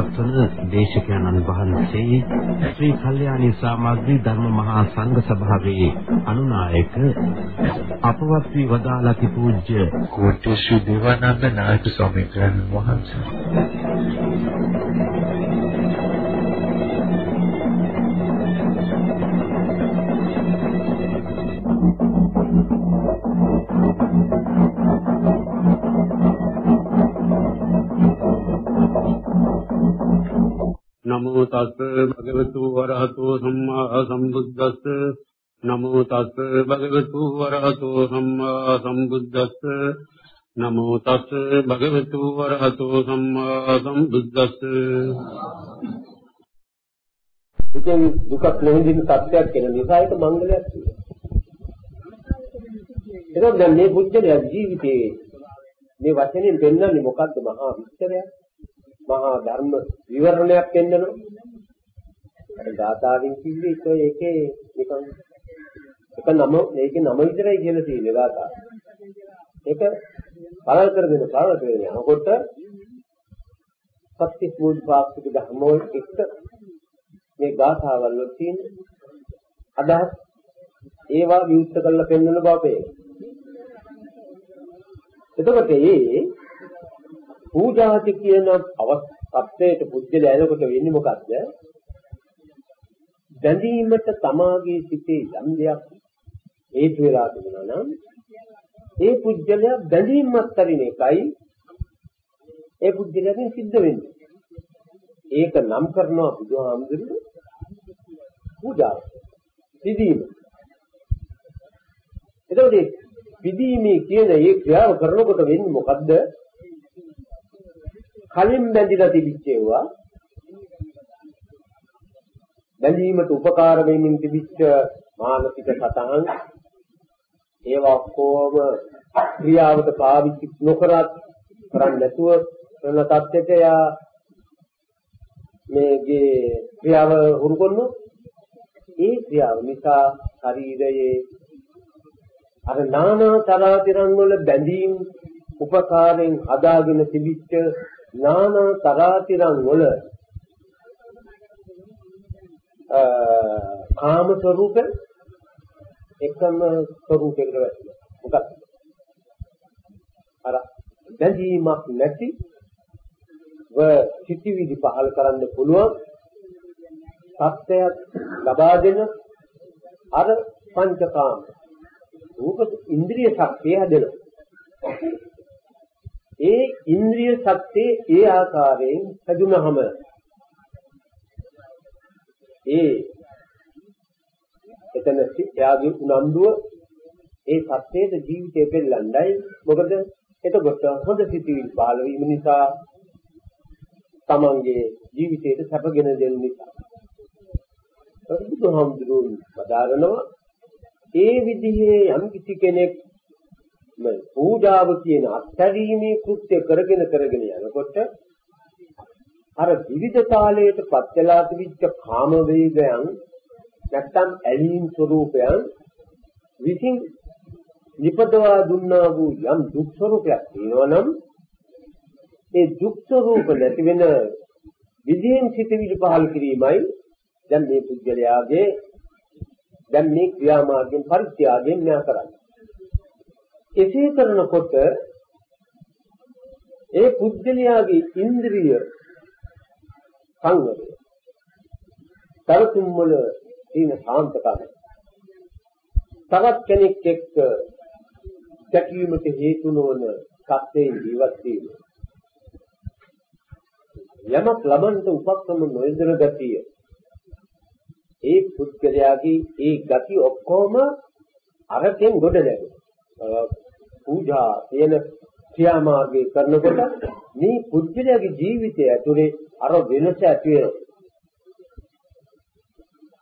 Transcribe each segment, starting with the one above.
ධර්මානුශාසනාව පවත්වන දේශකයන්න් වහන්සේ ශ්‍රී කල්යාණී සමාග්‍රී ධර්ම මහා සංඝ සභාවේ අනුනායක අපවත් වී වදාළති පූජ්‍ය කෝට්ටේ ශ්‍රී දේවානන්ද නායක ස්වාමීන් වහන්සේ. නමෝ තස් භගවතු වරහතෝ සම්මා සම්බුද්දස්ස නමෝ තස් භගවතු වරහතෝ සම්මා සම්බුද්දස්ස නමෝ තස් භගවතු වරහතෝ සම්මා සම්බුද්දස්ස ඉතින් දුකක් නොවිඳින සත්‍යයක් කියන නිසා ඒක මංගලයක් කියනවා. එතකොට දැන් මේ පුජ්‍යලයා ජීවිතේ මේ වචනේ දෙන්නන්නේ මොකද්ද මහා විස්තරයක්? මහා ධර්ම විවරණයක් දෙන්නනවා. අර ගාථාවෙන් කිව්වේ ඒක ඒකේ නිකන් එක නම ඒකේ නම විතරයි කියලා තියෙන්නේ ගාථා. ඒක බලල් කරගෙන බලල් කරගෙන යනකොට සත්‍ය සූද්ධාක්ෂික ධර්මෝල් එක්ක මේ ගාථාවල් වල තියෙන අදහස් ඒවා විවුර්ත කරලා පෙන්වන බව පේනවා. එතකොට මේ පූජාති කියන අවස්ථයට පුජ්‍යල ඇනකොට වෙන්නේ මොකද්ද? දැඳීමට තමාගේ සිතේ යම් දෙයක් හේතු වෙලා තිබුණා නම් ඒ පුජ්‍යලයා බැඳීමක් කරින එකයි ඒ පුජ්‍යලයෙන් සිද්ධ වෙන්නේ. ඒක නම් කරනවා බුදුහාමුදුරුවෝ පූජාව. පිදීම. එතකොට පිදීමේ කියන ඒ ක්‍රියාව කරනකොට වෙන්නේ මොකද්ද? කලින් බැඳිලා තිබිච්ච ඒවා බැඳීමට උපකාර වෙමින් තිබිච්ච මානසික සතහන් ඒවා ඔක්කොම ක්‍රියාවට පාවිච්චි නොකරත් කරන්නේ නැතුව කරන තත්ත්වයට යා මේගේ ක්‍රියාව හුරු කරනොත් ඒ ක්‍රියාව නිසා ශරීරයේ අර නානා තරාතිරන් වල බැඳීම් උපකාරයෙන් හදාගෙන තිබිච්ච නානා තරාතිරන් වල කාම ස්වરૂප එකම ස්වરૂපයකට වැටෙනවා. මොකක්ද? අර බැඳීමක් නැති ව සිටිවිලි පහල කරන්න පුළුවන් සත්‍යයක් ලබා දෙන අර පංචකාම රූප ඉන්ද්‍රිය ශක්තිය හැදෙනවා. ඒ ඉන්ද්‍රිය ශක්තිය ඒ ආකාරයෙන් හැදුනහම ඒ එතන ත්‍යාගී උනන්දුව ඒ සත්‍යයේ ජීවිතය පෙළඳයි මොකද එතකොට හොඳ සිතිවිලි පහළ වීම නිසා තමන්ගේ ජීවිතයට සැපගෙන දෙන නිසා බුදුහාමුදුරුවෝ වදාරනවා ඒ විදිහේ යම් කිසි කෙනෙක් පූජාව කියන අත්හැරීමේ කෘත්‍ය කරගෙන කරගෙන යනකොට අර විවිධ කාලයට පත් වෙලා තිබිච්ච කාම වේගයන් නැත්තම් ඇලීම් ස්වરૂපයන් විසින් නිපදවා දුන්නා වූ යම් දුක් ස්වરૂපයක් තියෙනවනම් ඒ දුක් ස්වરૂප නැති වෙන විදීන් සිටිවිලි පහල් කිරීමයි දැන් මේ පුද්ගලයාගේ දැන් මේ ක්‍රියාමාර්ගෙන් පරිත්‍යාගයෙන් න්‍යා කරන්නේ. එසේ කරනකොට ඒ පුද්ගලයාගේ ඉන්ද්‍රිය සංවරය තරතුම් වල තියෙන සාන්තකම තවත් කෙනෙක් එක්ක දැකීමට හේතු නොවන සත්‍යයෙන් ජීවත් වීම යමක් ලබන්නට උපක්‍රම නොයදර ගතිය ඒ පුද්ගලයාගේ ඒ ගති ඔක්කොම අරකින් ගොඩ නැගෙනවා. පූජා කියන ක්‍රියාමාර්ගය කරනකොට මේ පුද්ගලයාගේ ජීවිතය ඇතුලේ අර වෙනස ඇති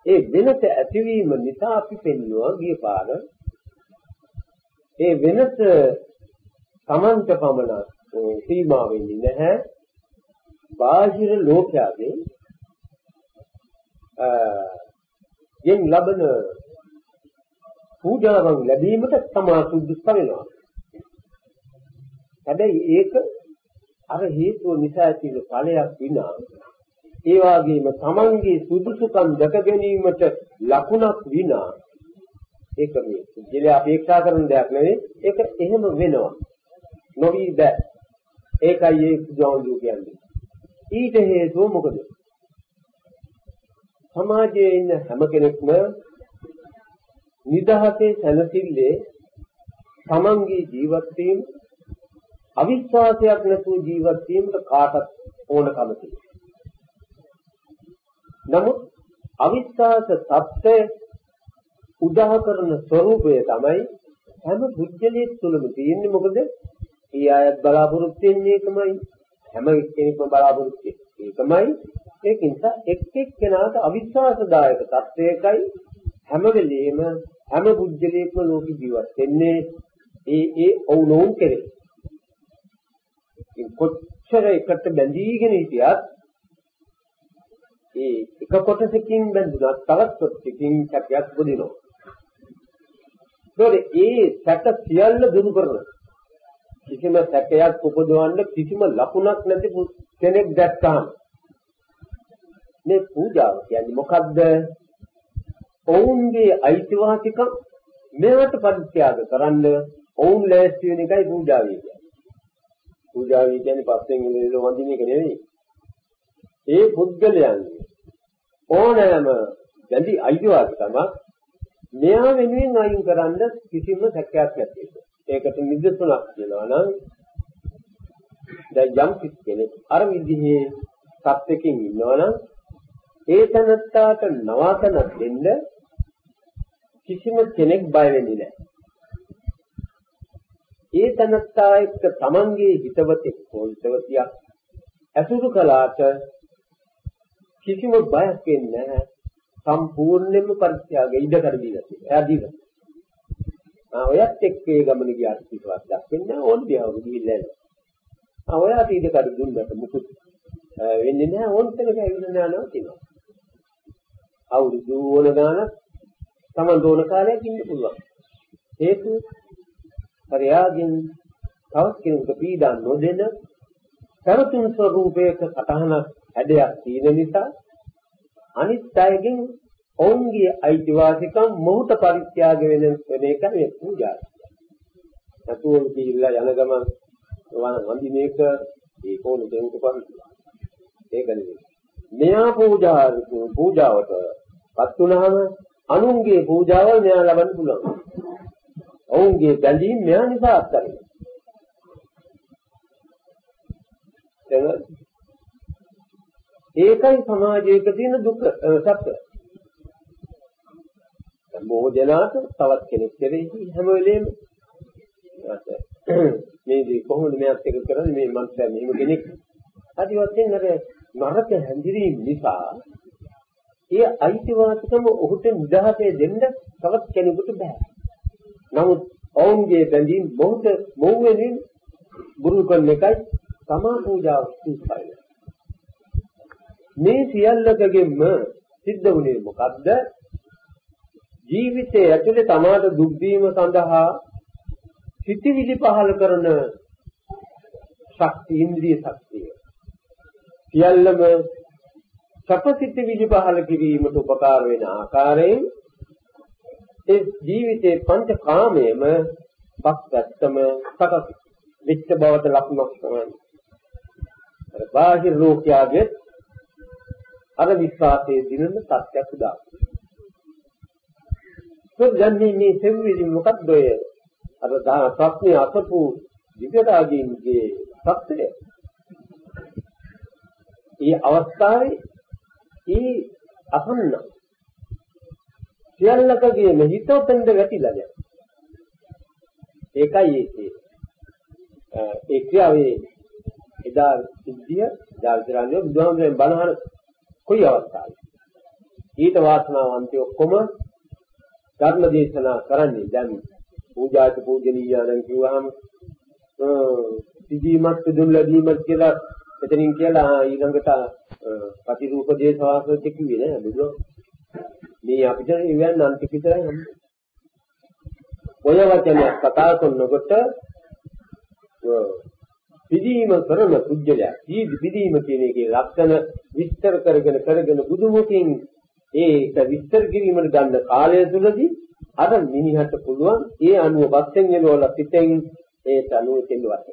ඒ වෙනස ඇතිවීම නිසා අපි පෙන්වුවා ගිය පාර ඒ වෙනස සමන්ත පමණ සීමා වෙන්නේ නැහැ. බාහිර ලෝකයෙන් යෙන් ලබන පූජාවන් ලැබීමට තමා සුදුසු වෙනවා. හැබැයි ඒක අර හේතුව නිසා ඇති වෙන ඵලයක් විනා ඒ වගේම තමන්ගේ සුදුසුකම් දැක ගැනීමට ලකුණක් විනා ඒක මේ ජීවිතය අපේක්ෂා කරන දෙයක් නෙවෙයි. ඒක එහෙම වෙනවා. නොවි බෑ. ඒකයි ඒ බුදුහාමුදුරු කියන්නේ. ඊට හේතුව මොකද? සමාජයේ ඉන්න හැම කෙනෙක්ම නිදහසේ සැනසille තමන්ගේ ජීවත් වීම අවිශ්වාසයක් නැතුව ජීවත් වීමට කාටත් ඕනකම තියෙනවා. නමුත් අවිශ්වාස தත්ත්වය උදාහ කරන ස්වરૂපය තමයි හැම බුද්ධලෙක් තුළම තියෙන්නේ මොකද? ඒ අයත් බලාපොරොත්තු වෙන්නේ ඒකමයි. හැම කෙනෙක්ම බලාපොරොත්තු ඒකමයි. ඒක නිසා එක් එක්කෙනාට අවිශ්වාසදායක තත්ත්වයකයි හැම වෙලෙම හැම බුද්ධලෙක්ම ලෝක ජීවත් වෙන්නේ ඒ ඒ ඔවුනොවුන් කෙරේ. කොච්චර එකට බැඳීගෙන හිටියත් ඒ එක කොටසකින් බැඳුනත් තවත් කොටසකින් සැකයක් පුදිනවා. ඒකේ ඒ සැක සියල්ල දුරු කරන කිසිම සැකයක් උපදවන්න කිසිම ලකුණක් නැති කෙනෙක් දැක්කහම මේ පූජාව කියන්නේ මොකද්ද? ඔවුන්ගේ අයිතිවාසිකම් මෙවට පරිත්‍යාග කරන්න ඔවුන් ලෑස්ති වෙන එකයි පූජාව කියන්නේ. පූජාව කියන්නේ පස්සෙන් ඉඳලා වඳින එක නෙවෙයි. ඒ පුද්ගලයන්ගේ ඕනෑම දැඩි අයිතිවාසිකමක් මෙයා වෙනුවෙන් අයින් කරන්න කිසිම සැකයක් නැති එක. ඒකට නිදසුනක් කියනවා නම් දැන් යම් කෙනෙක් අර විදිහේ සත්‍යකින් ඉන්නවනම් ඒ තනත්තාට නවාතනක් දෙන්න කිසිම කෙනෙක් බය වෙන්නේ නැහැ. ඒ තනත්තා එක්ක තමන්ගේ හිතවතෙක් හෝ හිතවතියක් ඇසුරු කළාට කිසිම බයක් වෙන්නේ නැහැ. සම්පූර්ණයෙන්ම පරිත්‍යාගය ඉඩ කර දීලා තියෙනවා. එයා දීලා. ආ ඔයත් එක්ක ඒ ගමන ගියාට කිසිවක් දැක්කෙන්නේ ඕන දිහාව ගිහිල්ලා එනවා. ආ ඔයාට ඉඩ කර දුන්නට මුකුත් වෙන්නේ නැහැ ඕන තැනක ඇවිල්ලා යනවා තියෙනවා. අවුරුදු ඕන ගානක් Taman දෝන කාලයක් ඉන්න පුළුවන්. හේතුව පරයාගෙන් තවත් කෙනෙකුට පීඩා නොදෙන සරතුන් ස්වરૂපයක සතහන හැඩයක් තියෙන නිසා අනිත් අයගෙන් ඔවුන්ගේ අයිතිවාසිකම් මොහුට පරිත්‍යාග වෙන වෙන එක මේ පූජා. නැතුව ගිහිල්ලා යන ගමන් වන්දි මේක ඒ කොහොමද දෙන්නට පරිත්‍යාග. ඒක නෙවෙයි. මෙයා පූජා පූජාවට පත් වුණාම අනුන්ගේ පූජාවල් මෙයා ලබන්න පුළුවන්. ඔවුන්ගේ බැඳීම් මෙයා නිසා අත්හරිනවා. ඒකයි සමාජයක තියෙන දුක සත්‍ය. මොහොතේනාට තවත් කෙනෙක් කෙරෙහි හැම වෙලේම මේ දේ කොහොමද මෙයාත් එක කරන්නේ මේ මනුස්සයා මෙහෙම කෙනෙක් ආදි වශයෙන් අර නරක හැඳිරීම නිසා ඒ අයිතිවාසිකම ඔහුට නිදහසේ දෙන්න තවත් කෙනෙකුට බෑ. නමුත් ඔවුන්ගේ බැඳීම් මොහොත මොහොතෙන් බුරු කරන එකයි තමා පූජාව සිද්ධයි. මේ සියල්ලකගෙම සිද්ධ වුණේ මොකද්ද? ජීවිතයේ ඇතුලේ තමාට දුක් දීම සඳහා සිටිවිලි පහල කරන ශක්තිය ඉන්ද්‍රිය ශක්තිය. සියල්ලම සපසිටිවිලි පහල කිරීමට උපකාර වෙන ආකාරයෙන් ඒ ජීවිතේ පංච කාමයේම පක්ෂත්තම සකස් විච්ඡ බවට ලක්මක් තමයි. අර බාහිර ලෝකයාගේ අර විශ්වාසයේ දිනන සත්‍යයක් උදා. සුද්ධන්නේ මේ සෙව්විලි මොකක්ද ඔය? අර දා ප්‍රශ්නේ අසපු විගදාගින්ගේ සත්‍යය. ඒ අවස්ථාවේ ඒ අසන්න සියල්ලකගේ මෙහිතොතෙන්ද වැටිලා දැන්. ඒකයි ඒකේ. ඒ ක්‍රියාවේ එදා සිද්ධිය ජාතිරාණ්‍ය බුදුහාමුදුරෙන් බණහන කොයි අවස්ථාවේ ඊට වාසනාවන්තය ඔක්කොම ධර්ම දේශනා කරන්නේ දැන් පූජාච පූජනීයයන් කිව්වහම සිදීමත් දුන් ලැබීමත් කියලා එතනින් කියලා ඊළඟට ප්‍රතිරූප දේශවාසෝච කිව්වේ නෑ බුදුන් මේ අපිට ඉවයන් අන්තික විතරයි හම්බෙන්නේ. ඔය වචනයක් කතා කරනකොට පිදීම කරන පුජ්‍යලයා පිදීම කියන එකේ ලක්ෂණ විස්තර කරගෙන කරගෙන බුදුමුඛින් ඒක විස්තර කිරීමට ගන්න කාලය තුලදී අර මිනිහට පුළුවන් ඒ අනුව වස්යෙන් වෙනවල පිටෙන් ඒට අනුව කෙල්ලවත්.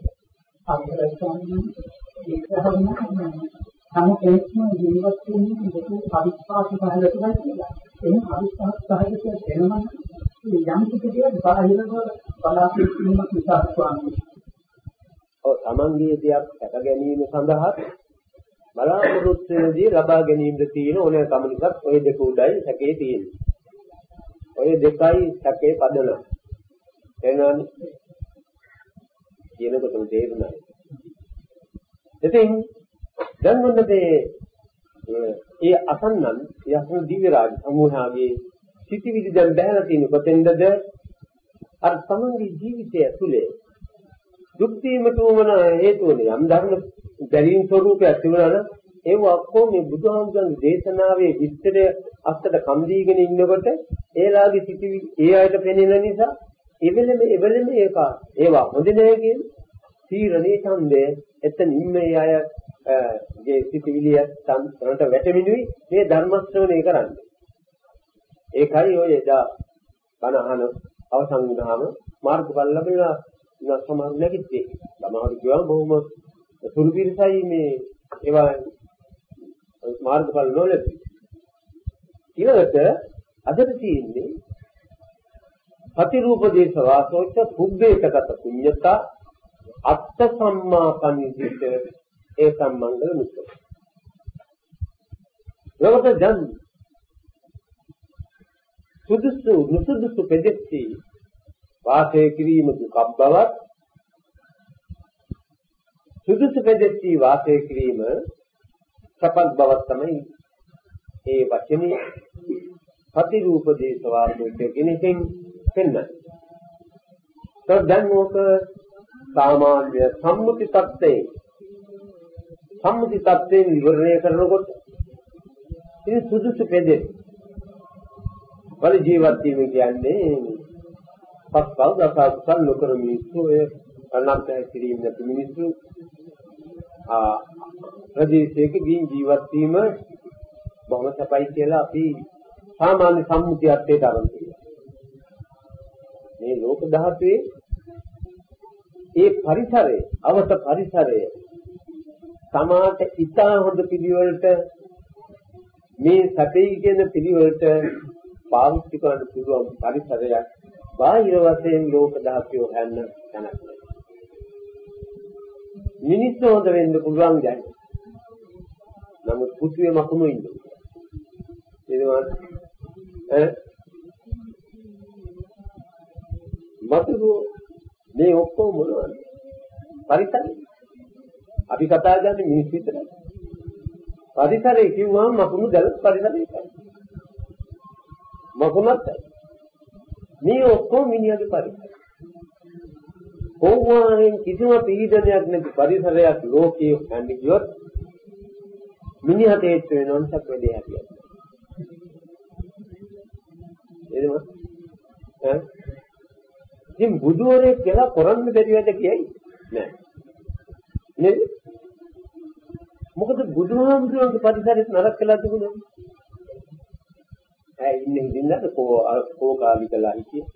නමුත් ඒකම ජීවත් වෙන්නේ දෙක පරිස්පාස පහලට කියලා. එනම් පරිස්පාස පහලට වෙනම යම් කිසිදයක් බාහිරව බලාපොරොත්තු වීමක් නිසා ස්වාමී. ඔව් තමන්ගේ දෙයක් දැක ගැනීම සඳහා බලාපොරොත්තු වෙනදී ලබා ගැනීමට තියෙන ඕනෑ කම නිසා ඔය දෙක උඩයි සැකේ තියෙන්නේ. ඔය දෙකයි සැකේ පදනම. එනවනේ. කියනකොටම තේරුණා. ඉතින් දැන් මොනද ඒ අසන්නන් යසන දිව්‍ය රාජ සමූහාගේ සිටිවිලි දැන් බහැලා තියෙන කොතෙන්ද? අර තමන්ගේ ජීවිතය ඇතුලේ. දුක් වීමට උවමන හේතුවනේ. යම් ධර්ම දැරීම් ස්වરૂපයක් තිබුණා නම් ඒව ඔක්කොම මේ බුදුහාමුදුරන්ගේ දේශනාවේ විස්තරය අත්තට කම් දීගෙන ඉන්නකොට ඒලාගේ සිටිවිලි ඒ අයට පෙනෙන නිසා එවෙලෙම එවෙලෙම ඒක ඒවා හොඳ නෑ කියන තීරණේ ඡන්දය එතනින් මේ අය ගේ සිටිවිලිය සම්තරට වැටෙමිනුයි මේ ධර්ම ශ්‍රවණය කරන්නේ. ඒකයි ඔය එදා බණ අහන අවසන් වුණාම මාර්ගඵල ලැබෙනවා සමාන නැගිට්ටේ. සමහරු කියවා බොහොම සුළු පිරිසයි මේ ඒවා මාර්ගඵල නොලැබී. ඊළඟට අදට තියෙන්නේ ප්‍රතිරූප දේශ වාසෝච්ච පුබ්බේකගත පුඤ්ඤතා අත්ත සම්මා පනිදිත ඒ සම්මංගල මුක්ත. ලෝක දැන් සුදුසු නුසුදුසු පෙදෙස්සි වාසය කිරීම දුකක් බවත් සුදුසු පෙදෙස්සි වාසය කිරීම සපත් බවක් තමයි ඒ වචනේ ප්‍රතිරූප දේශ වාර්ථකයේ කෙනකින් පෙන්වන්නේ. දැන් ඕක සාමාන්‍ය සම්මුති தත්ත්වයේ සම්මුති தත්ත්වයෙන් විවරණය කරනකොට ඉතින් සුදුසු පෙදෙස් වල ජීවත් වීම කියන්නේ පස්පල් දසකුසල් නොකර මිනිස්සු ඒ අනර්ථය කිරීම නැති මිනිස්සු ආ ප්‍රදේශයක ගින් ජීවත් වීම බොහොම සපයි කියලා අපි සාමාන්‍ය සම්මුතිය අර්ථයට අරන් තියෙනවා. මේ ලෝක ධාතුවේ ඒ පරිසරය, අවත පරිසරය සමාත ඉතා හොඳ පිළිවෙලට මේ සැපේ කියන පිළිවෙලට පාවිච්චි කරන්න පුළුවන් පරිසරයක් බාහිර වශයෙන් ලෝක ධාතුව හොයන්න තැනක් නෑ. මිනිස්සු හොඳ වෙන්න පුළුවන් දැන්. නමුත් පුතුවේ මකුණු ඉන්න. එනවා ඈ මතු මේ ඔක්කොම මොනවද? පරිසරය. අපි කතා කරන්නේ මිනිස් විතරයි. පරිසරය කිව්වම මකුණු දැල පරිසරය එකයි. මකුණත් මේ ඔක්කොම මිනිහගේ පරිසරය. කොහොමයෙන් කිසිම පීඩනයක් නැති පරිසරයක් ලෝකයේ හන්නේ කියොත් මිනිහට ඒත් වෙනවන්සක් වැඩේ හැටියට. එදම ඈ ඉතින් බුදුවරේ කියලා කරන්න බැරි වැඩ කියයි නෑ. නේද? මොකද බුදුහාමුදුරන්ගේ පරිසරෙත් නරක කළා තිබුණා. ඇයි ඉන්නේ හින්දාද කෝ කෝ කාලිකලා හිටියේ.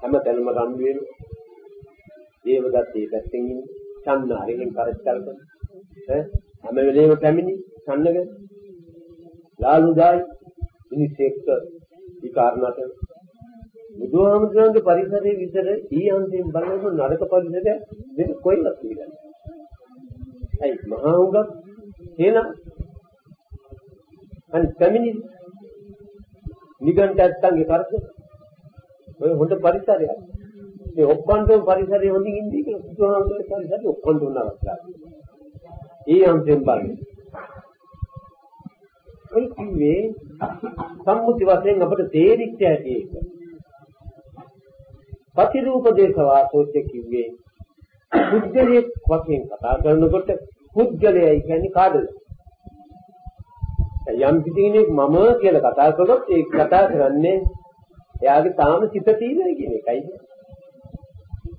හැමතැනම රම් වෙන. දේවදත්ත ඒ පැත්තෙන් ඉන්නේ. චන්නාරෙන් කරච්චල් කරන. ඈ හැම වෙලේම පැමිණි චන්නක. ලාලුදායි මිනිස් එක්ක විකාරණත බුදුහාමුදුරන්ගේ පරිසරයේ විතර ඊ අන්තිම බලනකොට නරක පරිසරය වෙන කොයිවත් නෑ. ඇයි මහා උගක් තේන අන් පැමිණි නිගණ්ඨයන්ගේ කරද ඔය හොඳ පරිසරයක්. මේ ඔක්කොන්ටම පරිසරය හොඳින් ඉන්නේ කියලා බුදුහාමුදුරේ පරිසරය ඔක්කොන්ට උනවස්ලා ඒ අන්තිම බලන්නේ. ඔය කිව්වේ සම්මුති වශයෙන් අපට තේරිච්ච හැටි ඒක ප්‍රතිරූප දේශ වාසෝච්ච කිව්වේ පුද්ගලයෙක් වශයෙන් කතා කරනකොට පුද්ගලයයි කියන්නේ කාටද? යම් කෙනෙක් මම කියලා කතා කළොත් ඒක කතා කරන්නේ එයාගේ තාම සිත තියෙන කියන එකයි.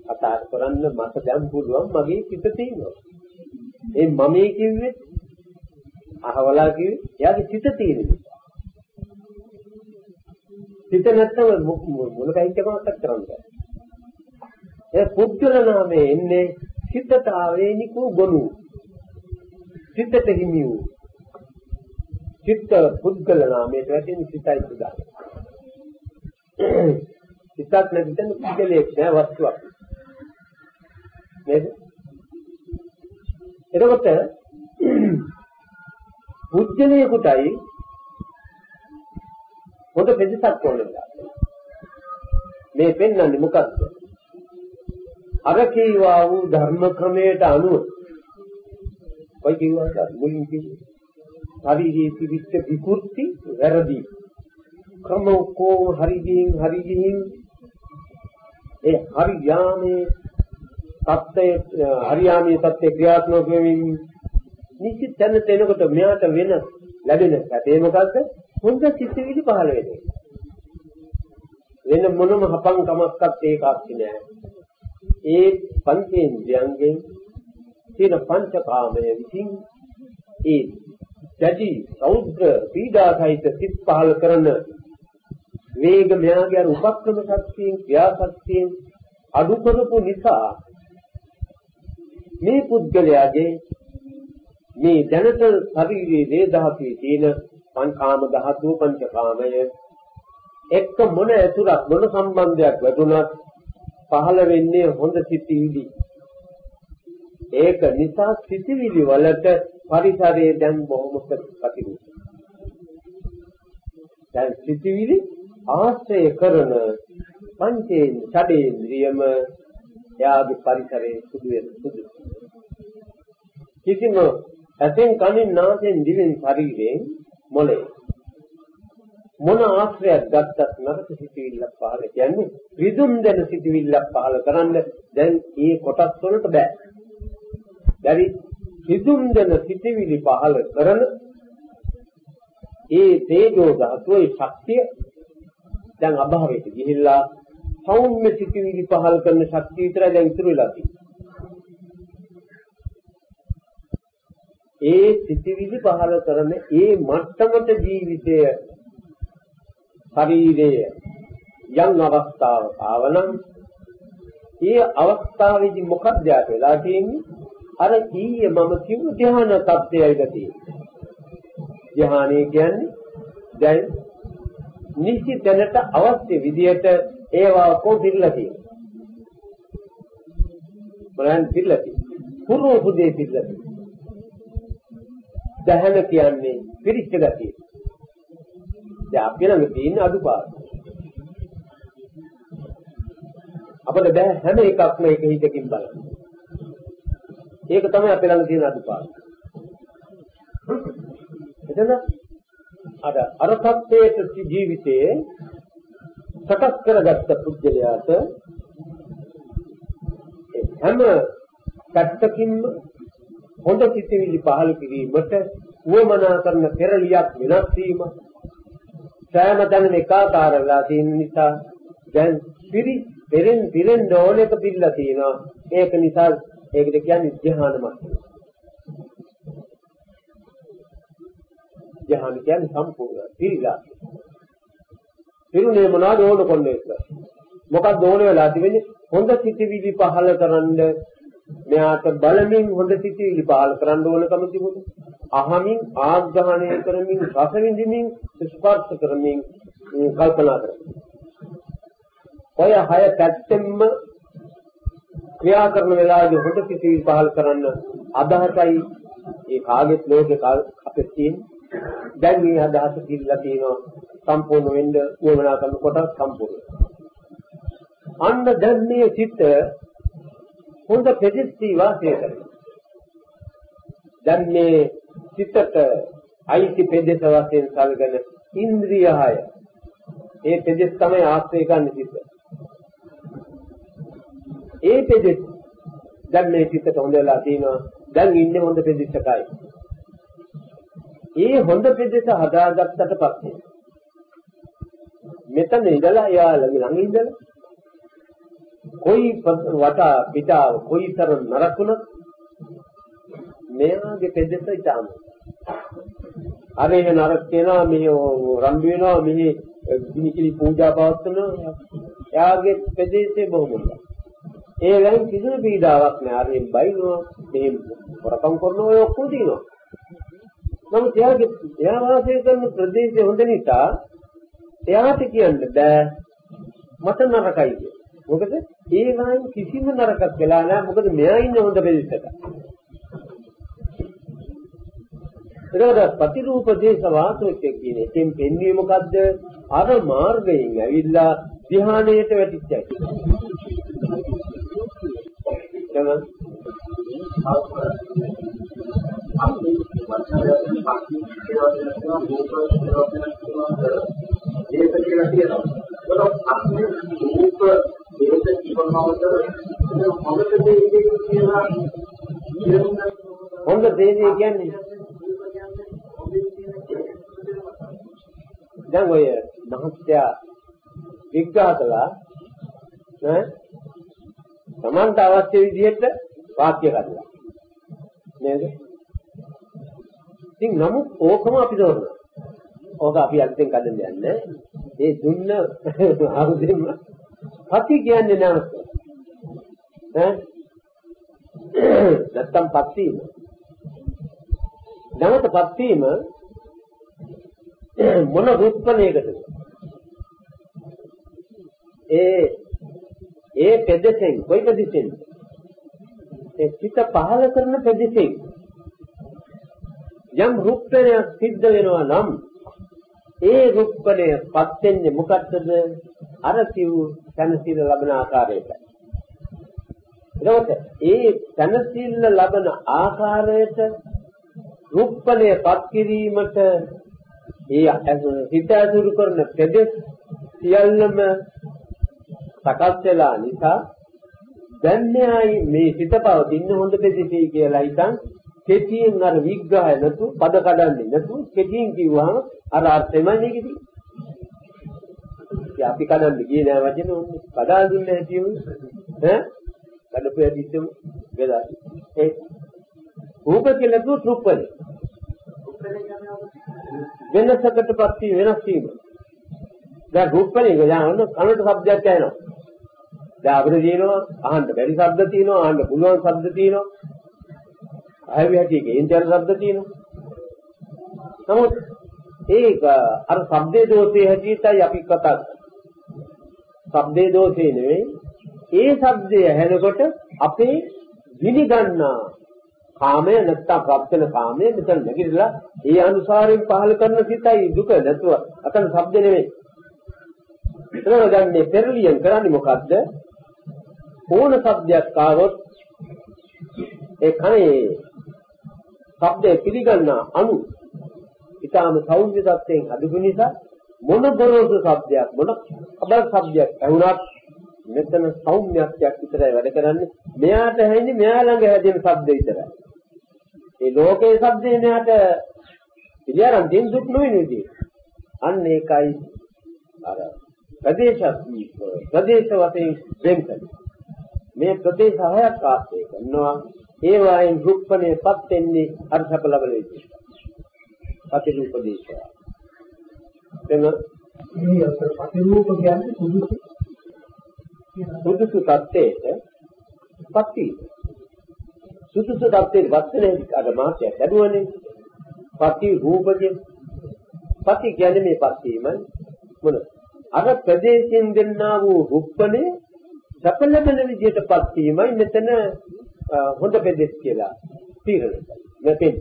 ප්‍රකාශ කරන්න මට දැන් පුළුවන් මගේ පිට තියෙනවා. ඒ මමේ කිව්වේ අහවලා කිව්වේ එයාගේ සිත තියෙන නිසා. සිත නැත්තම මොන කයින්කමක් කරන්න බෑ. ඒ පුද්ගල නාමයේ එන්නේ සිතට ආවේනිකෝ ගොනු. සිතට හිමි වූ. චිත්ත පුද්ගල නාමයට වැටෙන සිතයි පුදා. සිතක් නැතිනම් පුද්ගලයක් නෑ වස්තුවක්. නේද? එතකොට පුද්ගලයෙකුටයි හොඳ පිළිසක් ඕනේ. මේ පෙන්වන්නේ මොකක්ද? අර කීවා වූ ධර්ම ක්‍රමයට අනුව ඔය කිව්වා මුලින් කිව්වේ. ශරීරයේ පිවිච්ච විකෘති වැරදි. ක්‍රම කොහොම හරි ගින් හරි ගින් ඒ හරි යාමේ தත්ත්වය හරියාමේ தත්ත්වය ක්‍රියාත්මක වෙමින් නිසි තැන තැනකට මෙයාට වෙන ලැබෙන සැපේ මොකද්ද? හොඳ සිතිවිලි පහළ වෙන්නේ වෙන මොනම හපන් කමක්වත් ඒකක් නෑ. ඒ පංචේන්ද්‍රයන්ගෙන් තියෙන පංචකාමය විසින් ඒ දැඩි සෞද්‍ර පීඩාසහිත සිත් පහළ කරන වේග මෙයාගේ අර උපක්‍රම ශක්තියෙන් ක්‍රියාශක්තියෙන් අඩු කරපු නිසා මේ පුද්ගලයාගේ මේ දැනට ශරීරයේ දේ ධාතුවේ තියෙන පංචකාම ධාතුව පංචකාමය එක්ක මොන ඇතුළක් මොන සම්බන්ධයක් වැදුනත් පහළ වෙන්නේ හොඳ සිතිවිලි. ඒක නිසා සිතිවිලි වලට පරිසරයේ දැන් බොහොම ප්‍රතිවිරුද්ධ. දැන් සිතිවිලි ආශ්‍රය කරන පංචේන් ඡඩේන්ද්‍රියම එයාගේ පරිසරයේ සුදු වෙන සුදු. කිසිම ඇසෙන් කනින් නාසයෙන් දිවෙන් ශරීරයෙන් මොලේ මොන ආශ්‍රයක් ගත්තත් නරක සිතිවිල්ලක් පහල කියන්නේ රිදුම් දෙන සිතිවිල්ලක් පහල කරන්න දැන් මේ කොටස් වලට බෑ. බැරි රිදුම් දෙන සිතිවිලි පහල කරන ඒ තේජෝ ධාතුවේ ශක්තිය දැන් අභාවයට ගිහිල්ලා සෞම්‍ය සිතිවිලි පහල කරන ශක්තිය විතරයි දැන් ඉතුරු වෙලා තියෙන්නේ. ඒ සිතිවිලි පහල කරන ඒ මට්ටමට ජීවිතය ශරීරය යම් අවස්ථාවක ආවනම් ඒ අවස්ථාවේදී මොකක්ද වෙලා තියෙන්නේ අර ඊයේ මම කිව්ව ධ්‍යාන තත්ත්වයයි ගතිය. ධ්‍යානය කියන්නේ දැන් නිසි දැනට අවශ්‍ය විදියට ඒවා කොටිල්ලා තියෙනවා. බලන්න පිළලා තියෙනවා. පුරෝ පුදේ පිළලා තියෙනවා. දහන කියන්නේ පිරිච්ච ගතිය. දැන් අපි ළඟ තියෙන අඩුපාඩු. අපිට බෑ හැම එකක්ම එක හිතකින් බලන්න. ඒක තමයි අපේ ළඟ තියෙන අඩුපාඩු. එතන අර අර සත්‍යයේ ජීවිතයේ සකස් කරගත්ත පුද්ගලයාට හැම පැත්තකින්ම හොඳ සිතිවිලි පහළ කිරීමට උවමනා කරන පෙරලියක් වෙනස් වීම සෑම තැනම එකාකාර වෙලා තියෙන නිසා දැන් පිරි පෙරෙන් පිරෙන් ඕනෙක පිළිලා තියෙනවා ඒක නිසා ඒකට කියන්නේ ධ්‍යාන මට්ටම ධ්‍යාන කියන්නේ සම්පූර්ණ පිළිලා පිරුණේ මොනවද ඕන කොන්නේ මොකක්ද ඕන වෙලා තිබෙන්නේ හොඳ සිතිවිලි පහල කරන්න මෙයාට බලමින් හොඳ සිතිවිලි පහල කරන්න ඕනකම තිබුණා. අහමින් ආග්‍රහණය කරමින් රස විඳින්මින් ස්පර්ශ කරමින් කල්පනා කරමින්. ඔය හය පැත්තෙන්ම ක්‍රියා කරන වෙලාවේ හොඳ සිතිවිලි පහල කරන්න අදහසයි ඒ කාගෙත් ලෝකේ අපේ තියෙන දැන් මේ අදහස කිල්ලලා තියෙනවා සම්පූර්ණ වෙන්න උවමනා කරන කොට සම්පූර්ණ. අන්න දැන් මේ සිත හොඳ ප්‍රතිස්ති වාසය කරනවා. දැන් මේ සිතට අයිති පෙදෙස වශයෙන් සල්ගෙන ඉන්ද්‍රිය හය. ඒ පෙදෙස් තමයි ආශ්‍රය ගන්න සිත. ඒ පෙදෙස් දැන් මේ සිතට හොඳ වෙලා තිනවා. දැන් ඉන්නේ හොඳ පෙදෙසකයි. ඒ හොඳ පෙදෙස හදාගත්තට පස්සේ මෙතන ඉඳලා යාළගේ ළඟ ඉඳලා කොයි වටා පිටාව කොයිතරම් නරකුණත් මෙයාගේ පෙදෙස ඉතාම අර එහෙ නරක වෙනවා මෙහි රම්බි වෙනවා මෙහි විනිකිලි පූජා පවත්වනවා එයාගේ ප්‍රදේශේ බොහොම හොඳයි ඒ වෙලෙන් කිසිම පීඩාවක් නෑ අරින් බයිනවා මෙහි වරකම් කරන ඔය ඔක්කොම තියෙනවා නමුත් එයාගේ එයා වාසය කරන ප්‍රදේශය හොඳ නිසා එයාට කියන්න බෑ මට නරකයි කියලා. මොකද ඒ වයින් කිසිම නරකක් වෙලා නෑ මොකද මෙයා ඉන්නේ හොඳ ප්‍රදේශයක. එතකොට ප්‍රතිරූප දේශ වාසෝච්ච කියන එකෙන් පෙන්වීම මොකද්ද? අර මාර්ගයෙන් ඇවිල්ලා ධ්‍යානයට වැටිච්චයි. එහෙනම් අපි වචනයෙන් පාටි කියලා කියනවා රූප ඒක කියලා කියනවා. ඒක අපි රූප දේශ ජීවනවතර මොකද දෙන්නේ කියලා හොඳ දේශය කියන්නේ දැන් ඔය මහත්යා විග්‍රහ කළා ඈ Tamanta අවශ්‍ය විදිහට වාක්‍ය කරලා නේද ඉතින් නමුත් ඕකම අපි දෝරනවා ඕක අපි අලුතෙන් කඩන්න යන්නේ ඒ දුන්න ආවුදෙම පති කියන්නේ නැවත ඈ නැත්තම් පත්වීම නැවත පත්වීම මොන රුප්පණයකටද ඒ ඒ පෙදෙසෙන් කොයි පෙදෙසෙන්? ඒ චිත්ත පහල කරන පෙදෙසෙන්. යම් රුප්පණයක් සිද්ධ වෙනවා නම් ඒ රුප්පණය පත් වෙන්නේ මොකටද? අර කිව් තනසිල ලබන ආකාරයට. එතකොට ඒ තනසිල ලබන ආකාරයට රුප්පණය පත් කිරීමට ඒ හිත ඇසුරු කරන ප්‍රදේශ සියල්ලම සකස් වෙලා නිසා දැන් මෙයි මේ හිත පවතින හොඳ ප්‍රදේශය කියලා හිතන් කෙටියෙන් අර විග්‍රහය නැතු පද කඩන්නේ නැතු කෙටියෙන් කිව්වහම අර අර්ථෙමයි මේකෙදි. ඉතින් අපි කඩන්නේ ගියේ නෑ වචන ඕනේ. කඩා දුන්නේ නැති උන් ඈ කඩපු ඇදිච්චම වෙලා. ඒ රූප කියලා තු ත්‍රුප්පනේ. වෙනසකටපත් වී වෙනස් වීම. දැන් රූපණේ ගාන කනට ශබ්දයක් ඇහෙනවා. දැන් අපිට තියෙනවා අහන්න බැරි ශබ්ද තියෙනවා අහන්න පුළුවන් ශබ්ද තියෙනවා. ආයෙ හැටි කේන්දර ශබ්ද තියෙනවා. නමුත් ඒක අර ශබ්දේ දෝෂේ හැටියටයි අපි කතා කරන්නේ. ශබ්දේ දෝෂේ නෙවෙයි. ඒ ශබ්දය ඇහෙනකොට අපේ විනිගන්නා කාමය නැත්තම් ප්‍රත්‍යන කාමය මෙතන නැගිටලා ඒ අනුසාරයෙන් පහල කරන සිතයි දුක නැතුව අතන ශබ්ද නෙවෙයි. මෙතන දැන් මේ පෙරලියෙන් කරන්නේ මොකද්ද? ඕන શબ્දයක් ආවොත් ඒ කනේ શબ્දේ පිළිගන්න අනු. ඊටාම සෞම්‍ය தත්යෙන් අදුු නිසා මොන ගොරෝසු શબ્දයක් මොන අබල શબ્දයක් ඇහුණත් මෙතන සෞම්‍යත්වයක් විතරයි වැඩ කරන්නේ. මෙයාට හැන්නේ මෙයා ළඟ හැදෙන શબ્ද විතරයි. ඒ ලෝකයේ શબ્දේ මෙයාට පිළියරන් දෙන් දුක් නොවේ නේද අන්න ඒකයි අර ප්‍රදේශ ප්‍රදේශ වශයෙන් වෙන් කරන්නේ මේ ප්‍රදේශ හයක් ආශ්‍රය කරනවා ඒ වයින් රුප්පණයපත් වෙන්නේ අර සැප ලබන විදිහට. පතිරූප දේශය. එතන මේ ප්‍රතිරූප කියන්නේ සුදුසු සුදුසු තත්ත්වයට පත්ති. සුදුසු තත්ත්වයට වස්තනේ අර මාත්‍ය ලැබුවනේ. පති රූපකේ පති කියන්නේ මේ පත්වීමයි මොන අර ප්‍රදේශයෙන් දෙන්නා වූ රුප්පණේ සැප ලැබෙන විදිහටපත් වීමයි මෙතන හොඳ ප්‍රදේශ කියලා තීරණය කරන්නේ.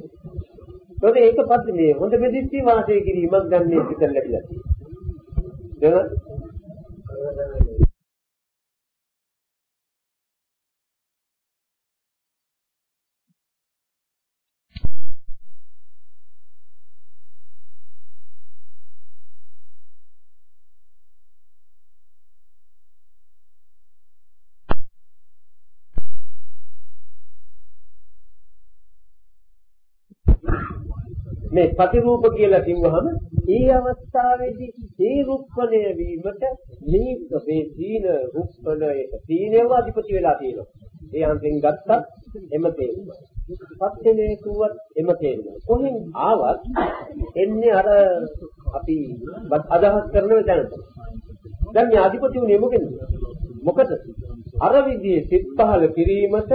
මොකද ඒකපත් මේ හොඳ ප්‍රදේශී වාසය කිරීමක් ගන්න මේ පිටර ලැබිලා තියෙනවා. මේ ප්‍රතිරූප කියලා කිව්වහම ඒ අවස්ථාවේදී මේ රුප්පණය වීමට මේ මේ සීන රුප්පණයට සීනව අධිපති වෙලා තියෙනවා. ඒ අන්තෙන් ගත්තත් එම තේරුම. පස්සේ කිව්වත් එම තේරුම. කොහෙන් ආවත් එන්නේ අර අපි අදහස් කරන තැනට. දැන් මේ අධිපති උනේ මොකෙන්ද? මොකද අර විදිහේ සිත් පහල කිරීමට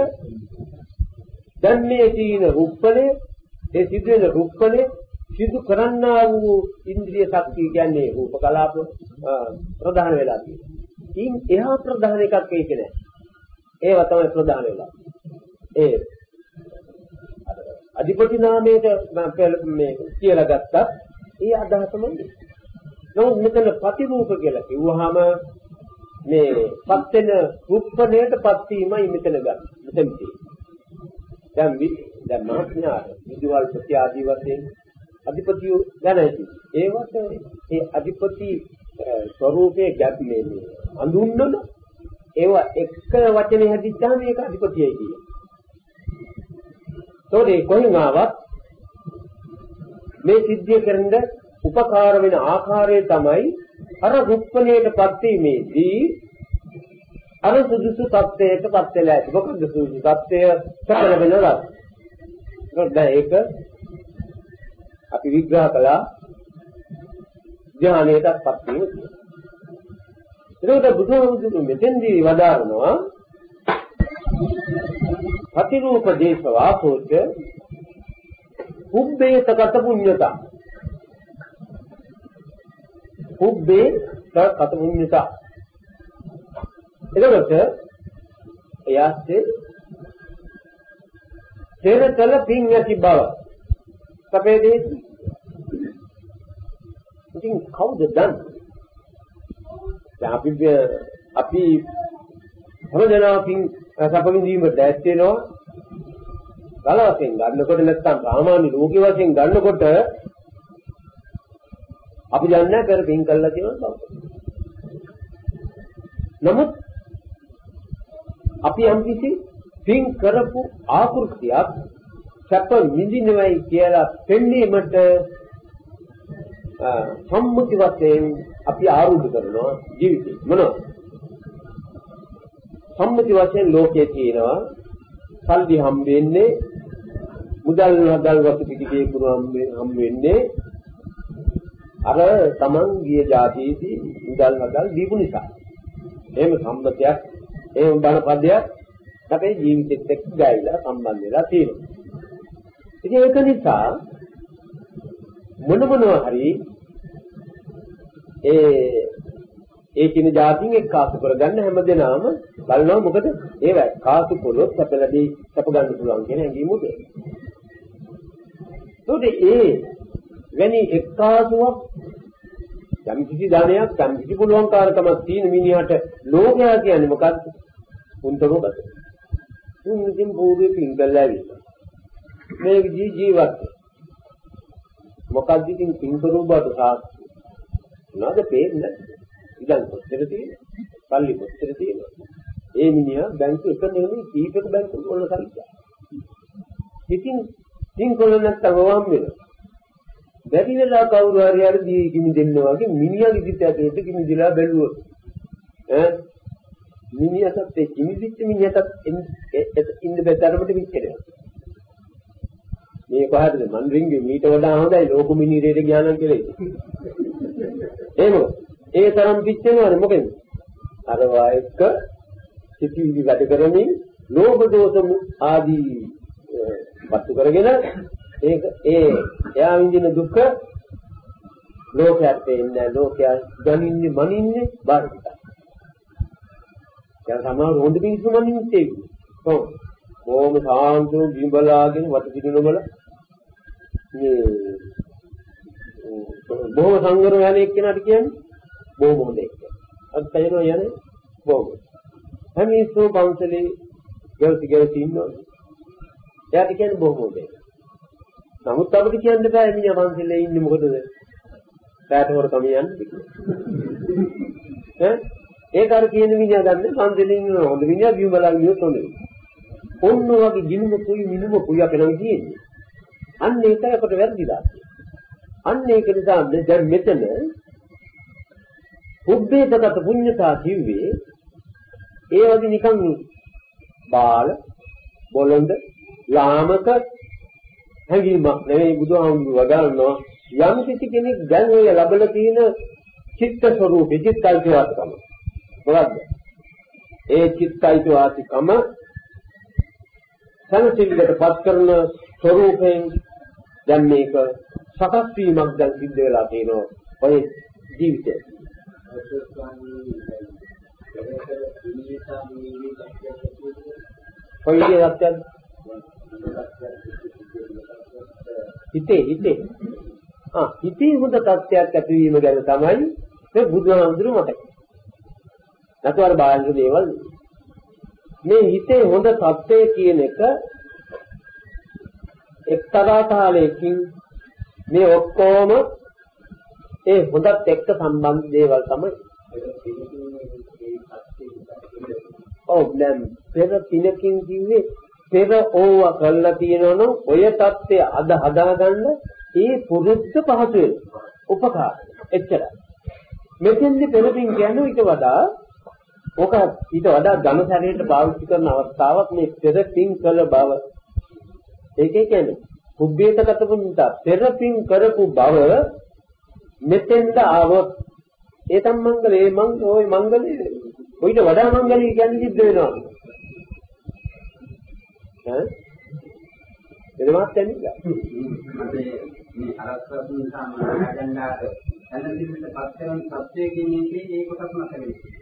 දැන් මේ තීන රුප්පණය ඒ සිදුවෙන රුප්පණය සිදු කරන්නා වූ ඉන්ද්‍රිය ශක්තිය කියන්නේ රූප කලාප ප්‍රධාන වෙලා තියෙනවා. ඉන් එහා ප්‍රධාන එකක් ඒක නෑ. ඒව තමයි ප්‍රධාන වෙලා. ඒ අධිපති නාමයට මේ කියලා ගත්තත් ඒ අදහසම නමුත් මෙතන ප්‍රතිරූප කියලා කිව්වහම මේ පත් වෙන රුප්පණයට පත් වීමයි මෙතන ගන්න. මෙතන තියෙන්නේ. දැන් දැන් මහත්ඥාන විදුවල් ප්‍රති ආදී වශයෙන් අධිපතිය ගැනයි. ඒවට ඒ අධිපති ස්වરૂපයේ ගැප්මේ මේ අඳුන්නන ඒව එක වචනේ හැදිච්චාම ඒක අධිපතියයි කියන්නේ. ඒතකොට කොහෙන් ආවත් මේ සිද්ධිය කරන්න උපකාර වෙන ආකාරය තමයි අර රුප්පණයටපත් වීමේදී අර සුදුසු තත්ත්වයකටපත් වෙලා ඇති. මොකද සුදුසු තත්ත්වය සකල වෙනවා. දැන් ඒක අපි විග්‍රහ කළා ඥානයටපත් වීම කියලා. එතකොට බුදුහාමුදුරුවෝ මෙතෙන්දී වදාරනවා ප්‍රතිරූප දේශ වාසෝච උබ්බේ තකත පුඤ්ඤතා උබ්බේ තකත පුඤ්ඤතා එතකොට එයාස්සේ තේරතල පින් ඇති බව. සපේදී ඉතින් කවුද දන්නේ? දැන් අපි අපි හැමදෙනාකින් සැප විඳීමට ඇත් වෙනවා. කල වශයෙන් ගන්නකොට නැත්නම් සාමාන්‍ය ලෝකේ වශයෙන් ගන්නකොට අපි දන්නේ පෙර පින් කළා කියන බව. නමුත් අපි යම් කිසි පින් කරපු ආකෘතියක් සැප විඳිනවයි කියලා පෙන්වීමට සම්මුති වශයෙන් අපි ආරූඪ කරනවා ජීවිතේ. මොනවද සම්මුති වශයෙන් ලෝකයේ තියෙනවා සල්ලි හම් වෙන්නේ මුදල් නදල් වතු පිටිකේ කුරු හම් වෙන්නේ අර Taman ගිය જાතියේදී මුදල් නදල් දීපු නිසා. එහෙම සම්මතයක් එහෙම බණ පදයක් අපේ ජීවිතෙත් එක්ක ගෑවිලා සම්බන්ධ වෙලා තියෙනවා ඉතින් ඒක නිසා මොන මොනවා හරි ඒ ඒ කින જાතින් එක්කාසු කරගන්න හැමදෙනාම බලනවා මොකද ඒව කාසු පොළොත් සැපලදී සැප ගන්න පුළුවන් කියන හැඟීම උදේ. ඒ වැනි එක්කාසුවක් යම් කිසි ධනයක් යම් කිසි පුළුවන් කාර්කමක් තියෙන මිනිහට ලෝකයා කියන්නේ මොකක්ද? උන්ටම බත. උන් ඉතින් බෝධි පිංගල්ලාවි. මේ ජීවත් මොකක්ද ඉතින් පිංකරු බඩ සාස්ත්‍ය මොනවද පේන්නේ? ඉතින් කොච්චර තියෙන්නේ සල්ලි කොච්චර තියෙන්නේ ඒ මිනිහා බැංකු එක නෙවෙයි කීපක බැංකු වල සල්ලි ඉතින් ඉතින් කොල්ල නැත්තම් වම් වෙනවා. බැරි වෙලා කවුරු හරි හරි දී කිමි දෙන්නවා වගේ මිනිහාගේ පිට ඇතුලට කිමි දිලා බැලුවොත්. ඈ? මිනිහටත් ඒ කිමි දිච්ච මිනිහටත් ඉන්න බැතරමට විච්චරනවා මේ කොහටද මන් රින්ගේ මීට වඩා හොඳයි ලෝක මිනිරේට ගියානම් කියලා ඒ මොකද? ඒ තරම් පිච්චෙනවද මොකෙන්ද? අර වායක සිටිවිලි වැඩ කරමින් ලෝභ දෝෂ ආදී වස්තු කරගෙන ඒක ඒ එයා විඳින දුක ලෝකයට එන්නේ ලෝකයා ගනින්නේ මනින්නේ බාහිරට. දැන් සමහර හොඳ මිනිස්සු මනින්නේ කොහොමද? කොහොම සාන්තව බිඹලාගෙන වට පිටිනවල මේ බොහොම සංවර යන එක්කෙනාට කියන්නේ බොහොම හොඳ එක්කෙනා. අත් තේරෙනව යන්නේ බොහොම. හැම මිනිස්සු පන්සලේ ගල්ති ගල්ති ඉන්නවා. එයාට කියන්නේ බොහොම හොඳ එක්කෙනා. නමුත් අපිට කියන්න බෑ මිනිහා පන්සලේ ඉන්නේ මොකටද? රැට හොර කම යන්නේ. ඈ ඒක අර කියන මිනිහා ගන්න පන්සලේ ඉන්න හොඳ මිනිහා බිම බලන් ඉන්නොත් හොඳයි. ඔන්න වගේ ගිනුම කුයි මිනුම කුයි අපේ නම් තියෙන්නේ. අන්න ඒකයි අපට වැරදිලා. අන්න ඒක නිසා දැන් මෙතන උබ්බේතගත පුඤ්ඤතා කිව්වේ ඒ වගේ නිකන් බාල බොළඳ ලාමක හැඟීමක් නෙවෙයි බුදුහාමුදුරුවෝ වදාළනවා යම් කිසි කෙනෙක් දැන් ඔය ලැබලා තියෙන චිත්ත ස්වરૂපේ චිත්තයිතිවාසිකම මොකද්ද ඒ චිත්තයිතිවාසිකම සංසිද්ධට පත් කරන ස්වરૂපයෙන් දැන් මේක සකස් වීමක් දැන් සිද්ධ වෙලා තියෙනවා ඔය ජීවිතේ කොයි විදිහටද හිතේ හිතේ. ආ හිතේ හොඳ තත්ත්වයක් ඇති වීම ගැන තමයි මේ බුදුහාමුදුරු මතක. නැතු අර බාහිර දේවල් මේ හිතේ හොඳ තත්ත්වය කියන එක එක්තරා කාලයකින් මේ ඔක්කොම ඒ හොඳත් එක්ක සම්බන්ධ දේවල් තමයි. ඔව් දැන් පෙර පිනකින් කිව්වේ පෙර ඕවා කරලා තියෙනවනම් ඔය தත්ත්වය අද හදාගන්න ඒ පුරුද්ද පහසු වෙන උපකාර එච්චරයි. මෙතෙන්දි පෙරපින් කියන්නේ ඊට වඩා ඕක ඊට වඩා ඝන ශරීරයට පාවිච්චි කරන අවස්ථාවක් මේ පෙරපින් කළ බව. ඒකේ කියන්නේ කුබ්බේතගත පුඤ්ඤතා පෙරපින් කරපු බව මෙතෙන්ද ආවොත් ඒ සම්මංගලේ මං ওই මංගලේ කොයිට වඩා මංගලී කියන්නේ සිද්ධ වෙනවා. ඈ? එදමාත් කියන්නේ මේ අරස්වතු නිසා මහාජන්දාට දැනගන්නට පස්වෙන් සත්‍යයේ කියන්නේ ඒ කොටස් නැතේ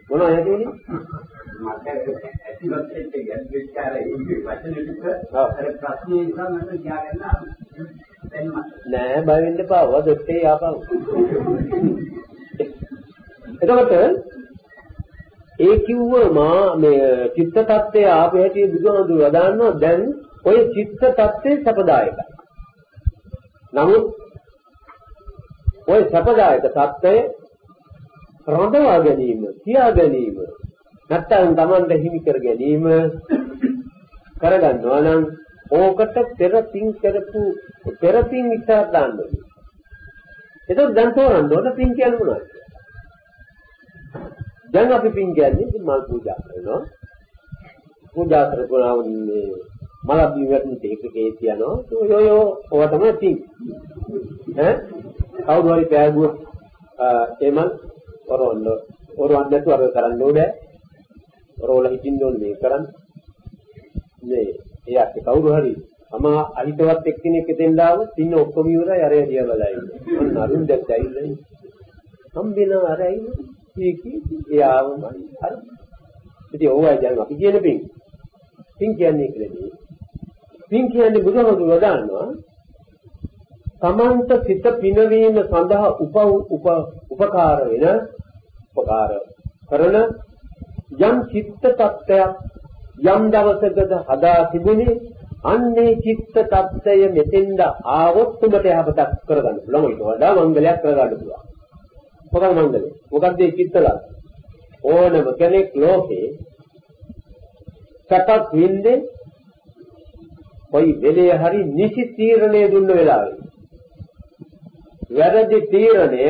මොනවද කියන්නේ? මට ඇතිවත් එක්ක ගැස් විචාරය වචන ටික. අර ප්‍රශ්නේ නිසා මට මට නෑ බය වෙන්න එපා. වදොත්තේ ආපහු එතකොට ඒ කිව්ව මා මේ චිත්ත tattve ආපු හැටි බුදුහාමුදුරුවෝ වදාන්නවා දැන් ඔය චිත්ත tattve සපදායකයි. නමුත් ඔය සපදායක tattve රඳවා ගැනීම, තියා ගැනීම, නැත්තම් Tamanda හිමි කර ගැනීම කරගන්නවා නම් ඕකට පෙර පින් කරපු පෙර පින් ඉස්සර දාන්න ඕනේ. එතකොට දැන් තෝරන්න ඕන පින් කියන්නේ මොනවද? දැන් අපි පින් කියන්නේ ඉතින් මල් පූජා කරනවා. පූජා කරපුවා මේ මල බිමකට ඒකකේ තියනවා. යෝ යෝ ඔය තමයි පින්. ඈ කවුරු හරි පෑගුවොත් එමන් ඔරොන්න ඔරොන්න නැතුව අර කරන්න ඕනේ. ඔරෝල හිටින්න ඕනේ මේ කරන්න. මේ එයාට කවුරු හරි අමා අහිතවත් එක්කෙනෙක් එතෙන් ආවොත් ඉන්න ඔක්කොම ඉවරයි අරය දිහා බලයි. අන්න අරුන් දැක්ක ඇවිල්ලා හම්බෙනවා අර ඇවිල්ලා ඒකේ එයාවම හරි. ඉතින් ඕවයි දැන් අපි කියන පින්. පින් කියන්නේ කියලා පින් කියන්නේ බුදුහමෝ වදානවා තමන්ට සිත පිනවීම සඳහා උප උප උපකාර වෙන උපකාර කරන යම් චිත්ත tattයක් යම් දවසකද හදා තිබුණේ අන්නේ චිත්ත tattය මෙතෙන්ද ආවොත් උඹට යහපතක් කරගන්න පුළුවන්. ඊට වඩා මංගලයක් කරගන්න පුළුවන්. මොකක්ද මංගලය? මොකක්ද මේ චිත්තල ඕනම කෙනෙක් ලෝකේ සතත් වින්දේ කොයි වෙලේ හරි නිසි තීරණය දුන්න වෙලාවේ වැරදි තීරණය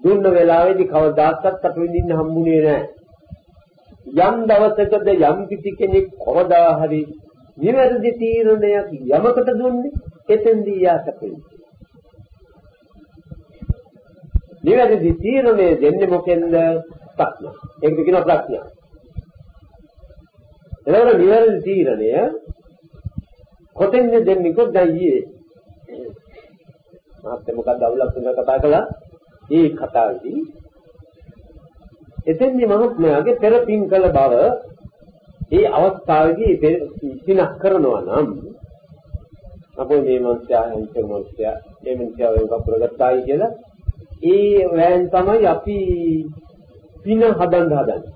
දුන්න වෙලාවේදී කවදාකවත් අප විඳින්න හම්බුනේ නැහැ. යම් දවසකද යම් කිසි කෙනෙක් කවදා හරි නිවැරදි තීරණයක් යමකට දුන්නේ එතෙන්දී යාසකෙයි. නිවැරදි තීරණය දෙන්නේ මොකෙන්ද? ප්‍රඥා. ඒකද කියනවා ප්‍රඥා. එතකොට නිවැරදි තීරණය කොතෙන්ද දෙන්නේ කොහොමද ඊයේ? මාත් මොකක්ද අවුලක් වෙනවා කතා කළා. ඒ කතාවේදී එතෙන්දි මහත්මයාගේ පෙර පින් කළ බව ඒ අවස්ථාවේදී පිනක් කරනවා නම් අපෝ මේ මනුස්සයා හිතේ මනුස්සයා මේ මනුස්සයා වෙන කපුර ගත්තායි කියලා ඒ වෑන් තමයි අපි පින හදන්න හදන්නේ.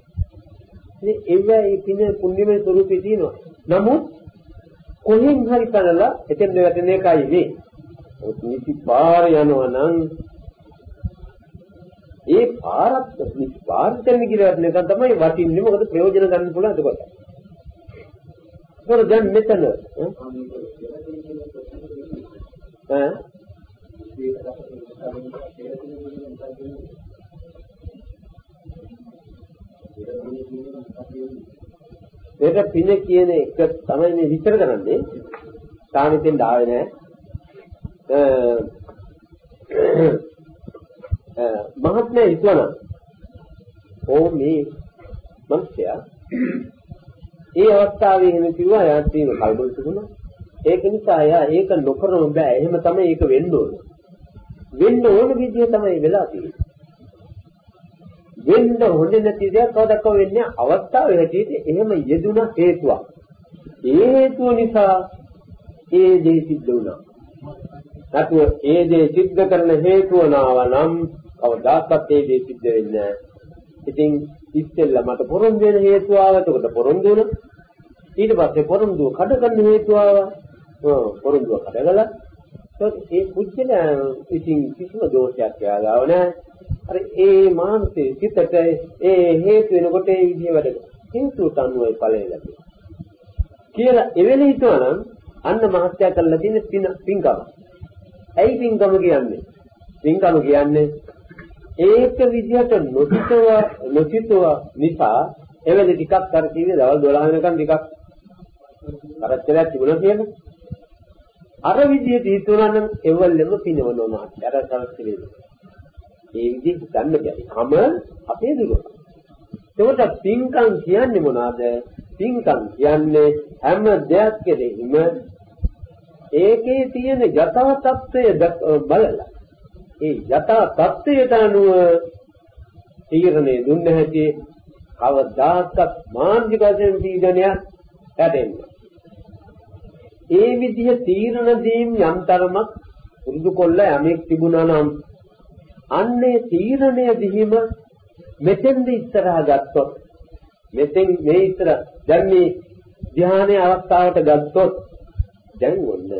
ඉතින් ඒව ඒ පින පුණ්‍යමය ස්වරූපේ තියෙනවා. නමුත් කොහෙන් හරි කනලා එතෙන් වැටෙන එකයි මේ. නිසි පාර යනවා නම් ඒ පාරත් නිසි පාර දෙන්න කියලා එක තමයි වටින්නේ මොකද ප්‍රයෝජන ගන්න පුළුවන් එතකොට. ඒක දැන් මෙතන ඈ ඒක පින කියන එක තමයි මේ විස්තර කරන්නේ. තාමිතෙන් ආවේ නෑ. මහත්මයා හිතවනම් ඕ මේ මනුස්සයා ඒ අවස්ථාවේ එහෙම කිව්වා එයාට තියෙන කල්බල තිබුණා. ඒක නිසා එයා ඒක නොකරම බෑ. එහෙම තමයි ඒක වෙන්න ඕන. වෙන්න ඕන විදිය තමයි වෙලා තියෙන්නේ. වෙන්න හොඳ නැති දෙයක් කවදක්ක වෙන්නේ අවස්ථාවේ හැටියට එහෙම යෙදුන හේතුවක්. ඒ හේතුව නිසා ඒ දේ සිද්ධ වුණා. නැතුව ඒ දේ සිද්ධ කරන හේතුව නාව නම් කවදාකවත් ඒ දේ සිද්ධ වෙන්නේ නැහැ. ඉතින් ඉස්සෙල්ලා මට පොරොන්දු වෙන හේතුව ආවා. එතකොට පොරොන්දු වුණා. ඊට පස්සේ පොරොන්දුව කඩ ගන්න හේතුව ආවා. ඔව් පොරොන්දුව කඩගලා ඒ පුජ්‍යල ඉතින් කිසිම දෝෂයක් යාගාව නැහැ. අර ඒ මානසික සිතට ඒ හේතු වෙනකොට ඒ විදිහ වැඩ හේතුට අනුවයි ඵලය ලැබෙන්නේ. කියලා එවෙල හිතුවනම් අන්න මහත්ය කරලා තියෙන පින පින්කම. ඇයි පින්කම කියන්නේ? පින්කම කියන්නේ ඒක විදිහට නොසිතව නොසිතව නිසා එවෙල ටිකක් අර කිව්වේ දවල් 12 වෙනකන් ටිකක් කරච්චලයක් තිබුණා කියන්නේ. අර විදිහට හිතුණා නම් එවලෙම පිනවනවා මාත්. අර කරච්චලේ. ඒ විදිහට ගන්න බැරි. කම අපේ දුක. ඒකට පින්කම් කියන්නේ මොනවාද? පින්කම් කියන්නේ හැම දෙයක් කෙරෙහිම ඒකේ තියෙන යථා තත්ත්වය බලලා ඒ යථා තත්ත්වයට අනුව තීරණය දුන්න හැටි කවදාකවත් මානසික වශයෙන් තීරණයක් හැදෙන්නේ. ඒ විදිහ තීරණ දීම් යම් තරමක් පුරුදු කොල්ල යමෙක් තිබුණා නම් අන්නේ තීරණය දිහිම මෙතෙන්ද ඉස්සරහා ගත්තොත් මෙතෙන් මේ ඉතර දැන් මේ ධානයේ අවස්ථාවට ගත්තොත් දැන් ඔන්න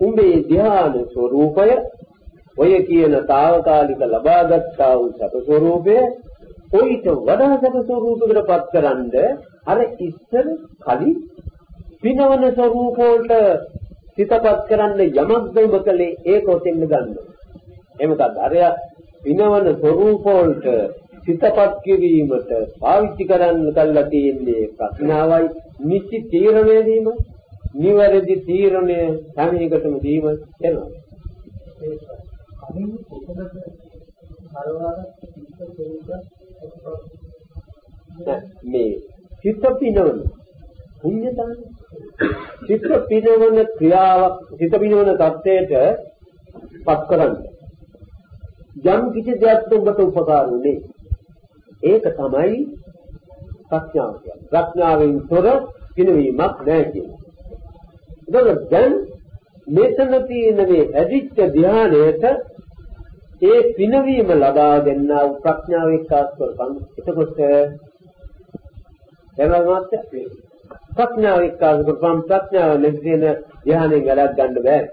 උඹේ ධාන ස්වરૂපය ඔය කියන తాවකාලික ලබාගත්තා වූ සබ ස්වરૂපය ඔයිට වඩා සබ ස්වરૂපයකට පත්කරනද අර ඉස්සර කලින් පිනවන ස්වરૂප වලට සිතපත් කරන්න යමක් දෙමකලේ ඒක ඔතෙන් ගන්න. එමකද අරයා පිනවන ස්වરૂප වලට සිතපත් කිරීමට පාවිච්චි කරන්න කල්ලා තියෙන්නේ ප්‍රඥාවයි. නිසි තීරණය දීම නිවැරදි තීරණය සමීකටම දීම වෙනවා. මේ චිත්ත පිනවන පුණ්‍යදාන චිත්ත පිනවන ක්‍රියාවක් චිත්ත පිනවන தත්ත්වයට පත් කරන්නේ. යම් කිසි දෙයක් ඔබට උපකාර වුනේ ඒක තමයි ප්‍රඥාව කියන්නේ. ප්‍රඥාවෙන් තොර පිනවීමක් නැහැ කියන්නේ. එතකොට දැන් මෙතන තියෙන මේ ඇදිච්ච ධානයට ඒ පිනවීම ලබා දෙන්නා වූ ප්‍රඥාව එක්කාස් කරපන්. එතකොට එනවාත් ප්‍රඥාව එක්කාස් කරපන් ප්‍රඥාව නැති වෙන ධානයෙන් ගලක් ගන්න බෑ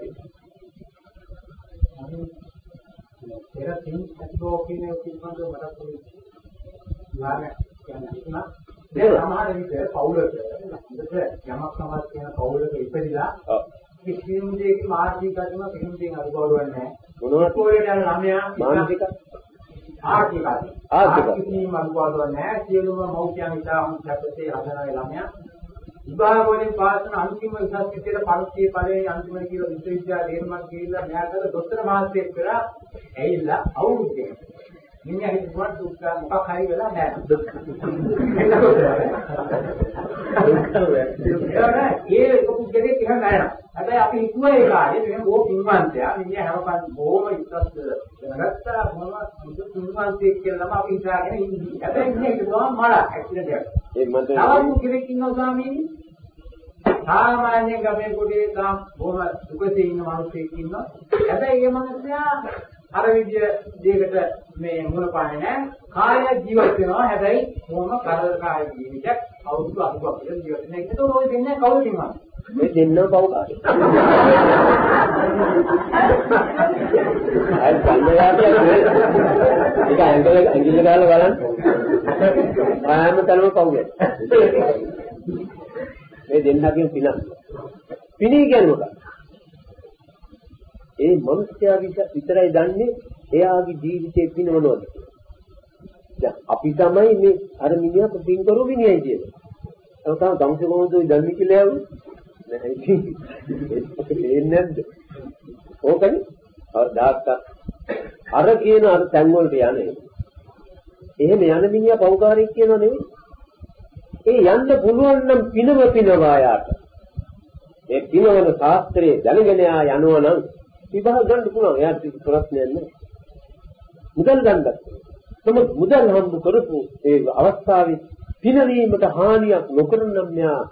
ඒක තින් කියන එක පිළිබඳව මතක් වෙන්නේ. කියන්න දැන් සමහර විට පවුලක හොඳට යමක් සමාජ කියන පවුලක ඉපදිලා කිසිම දෙයක මානසික අදම කිසිම දෙයක් අනුභවයක් නැහැ. මොනවද? පොළේ යන ළමයා මානසික ආර්ථික ආර්ථික. කිසිම අනුභවයක් නැහැ. සියලුම මෞඛ්‍යයන් ඉතා හොඳට හදන ළමයා විභාග වලින් පාස් කරන අන්තිම උසස් විද්‍යාලේ පරීක්ෂේ ඵලයේ අන්තිමට කියලා විශ්වවිද්‍යාලේ එහෙමත් ගිහිල්ලා මෙයාට දොස්තර මහත්තයෙක් කරා ඇවිල්ලා අවුරුද්දේ. මිනිහා හිතුවා දුක්ඛ මොකක් හරි වෙලා නැහැ ඒ පුද්ගලෙක් එහෙම නැහැ. හැබැයි අපි හිතුවා ඒ කාලේ මෙහෙම බොහෝ පින්වන්තයා මිනිහා හැමපන් බොහොම ඉස්සස් දැනගත්තා මොනවද පින්වන්තයෙක් කියලා අපි හිතාගෙන ඉන්නේ. හැබැයි මිනිහා හිතුවා මල ඇක්සිඩන්ට් එකක් ඒ මන්ට තවත් කෙනෙක් ඉන්නවා ස්වාමීනි. සාමාන්‍ය ගමේ පොඩි තාම බොහොම දුකසේ ඉන්න මිනිහෙක් ඉන්නවා. හැබැයි ඒ මිනිහයා අර විදිය දෙයකට මේ මුල පාන්නේ නැහැ. කාය ජීවත් වෙනවා. හැබැයි කොහොම කරදරකාරී ජීවිතයක් අවුරුදු 80ක් විතර ජීවත් වෙන එක. ඒක ඔය දෙන්නේ කවුද ඉන්නවද? මේ දෙන්නම පව් කාටද? අය කන්නයාටියක් නේ. ඒක ඇඟිල්ල ඇඟිල්ල ගාලා බලන්න. ආයම තනම පව්නේ. මේ දෙන්නගෙන් පින. පිනී කියන්නේ මොකක්ද? ඒ මනුස්සයා විතරයි දන්නේ එයාගේ ජීවිතේ පිනවනවද දැන් අපි තමයි මේ අර මිනිහා පින් කරු මිනිහයි කියන්නේ. ඒක තමයි තමසේ කොහොමද දන්නේ කියලා යවුවේ? නෑ ඉතින් ඒක නැද්ද? ඕකනේ. දාත්ත අර කියන අර තැන් වලට යන්නේ. එහෙම යන මිනිහා පෞකාරයක් කියනව නෙවෙයි. ඒ යන්න පුළුවන් නම් පිනව පිනවා යාට. ඒ පිනවන ශාස්ත්‍රයේ දැනගෙන යා යනවා නම් විභාග ගන්න පුළුවන්. එයාට ප්‍රශ්නයක් නෑ. මුදල් ගන්නත්. නමුත් මුදල් හම්බ කරපු ඒ අවස්ථාවේ පිනවීමට හානියක් නොකරන මෙයා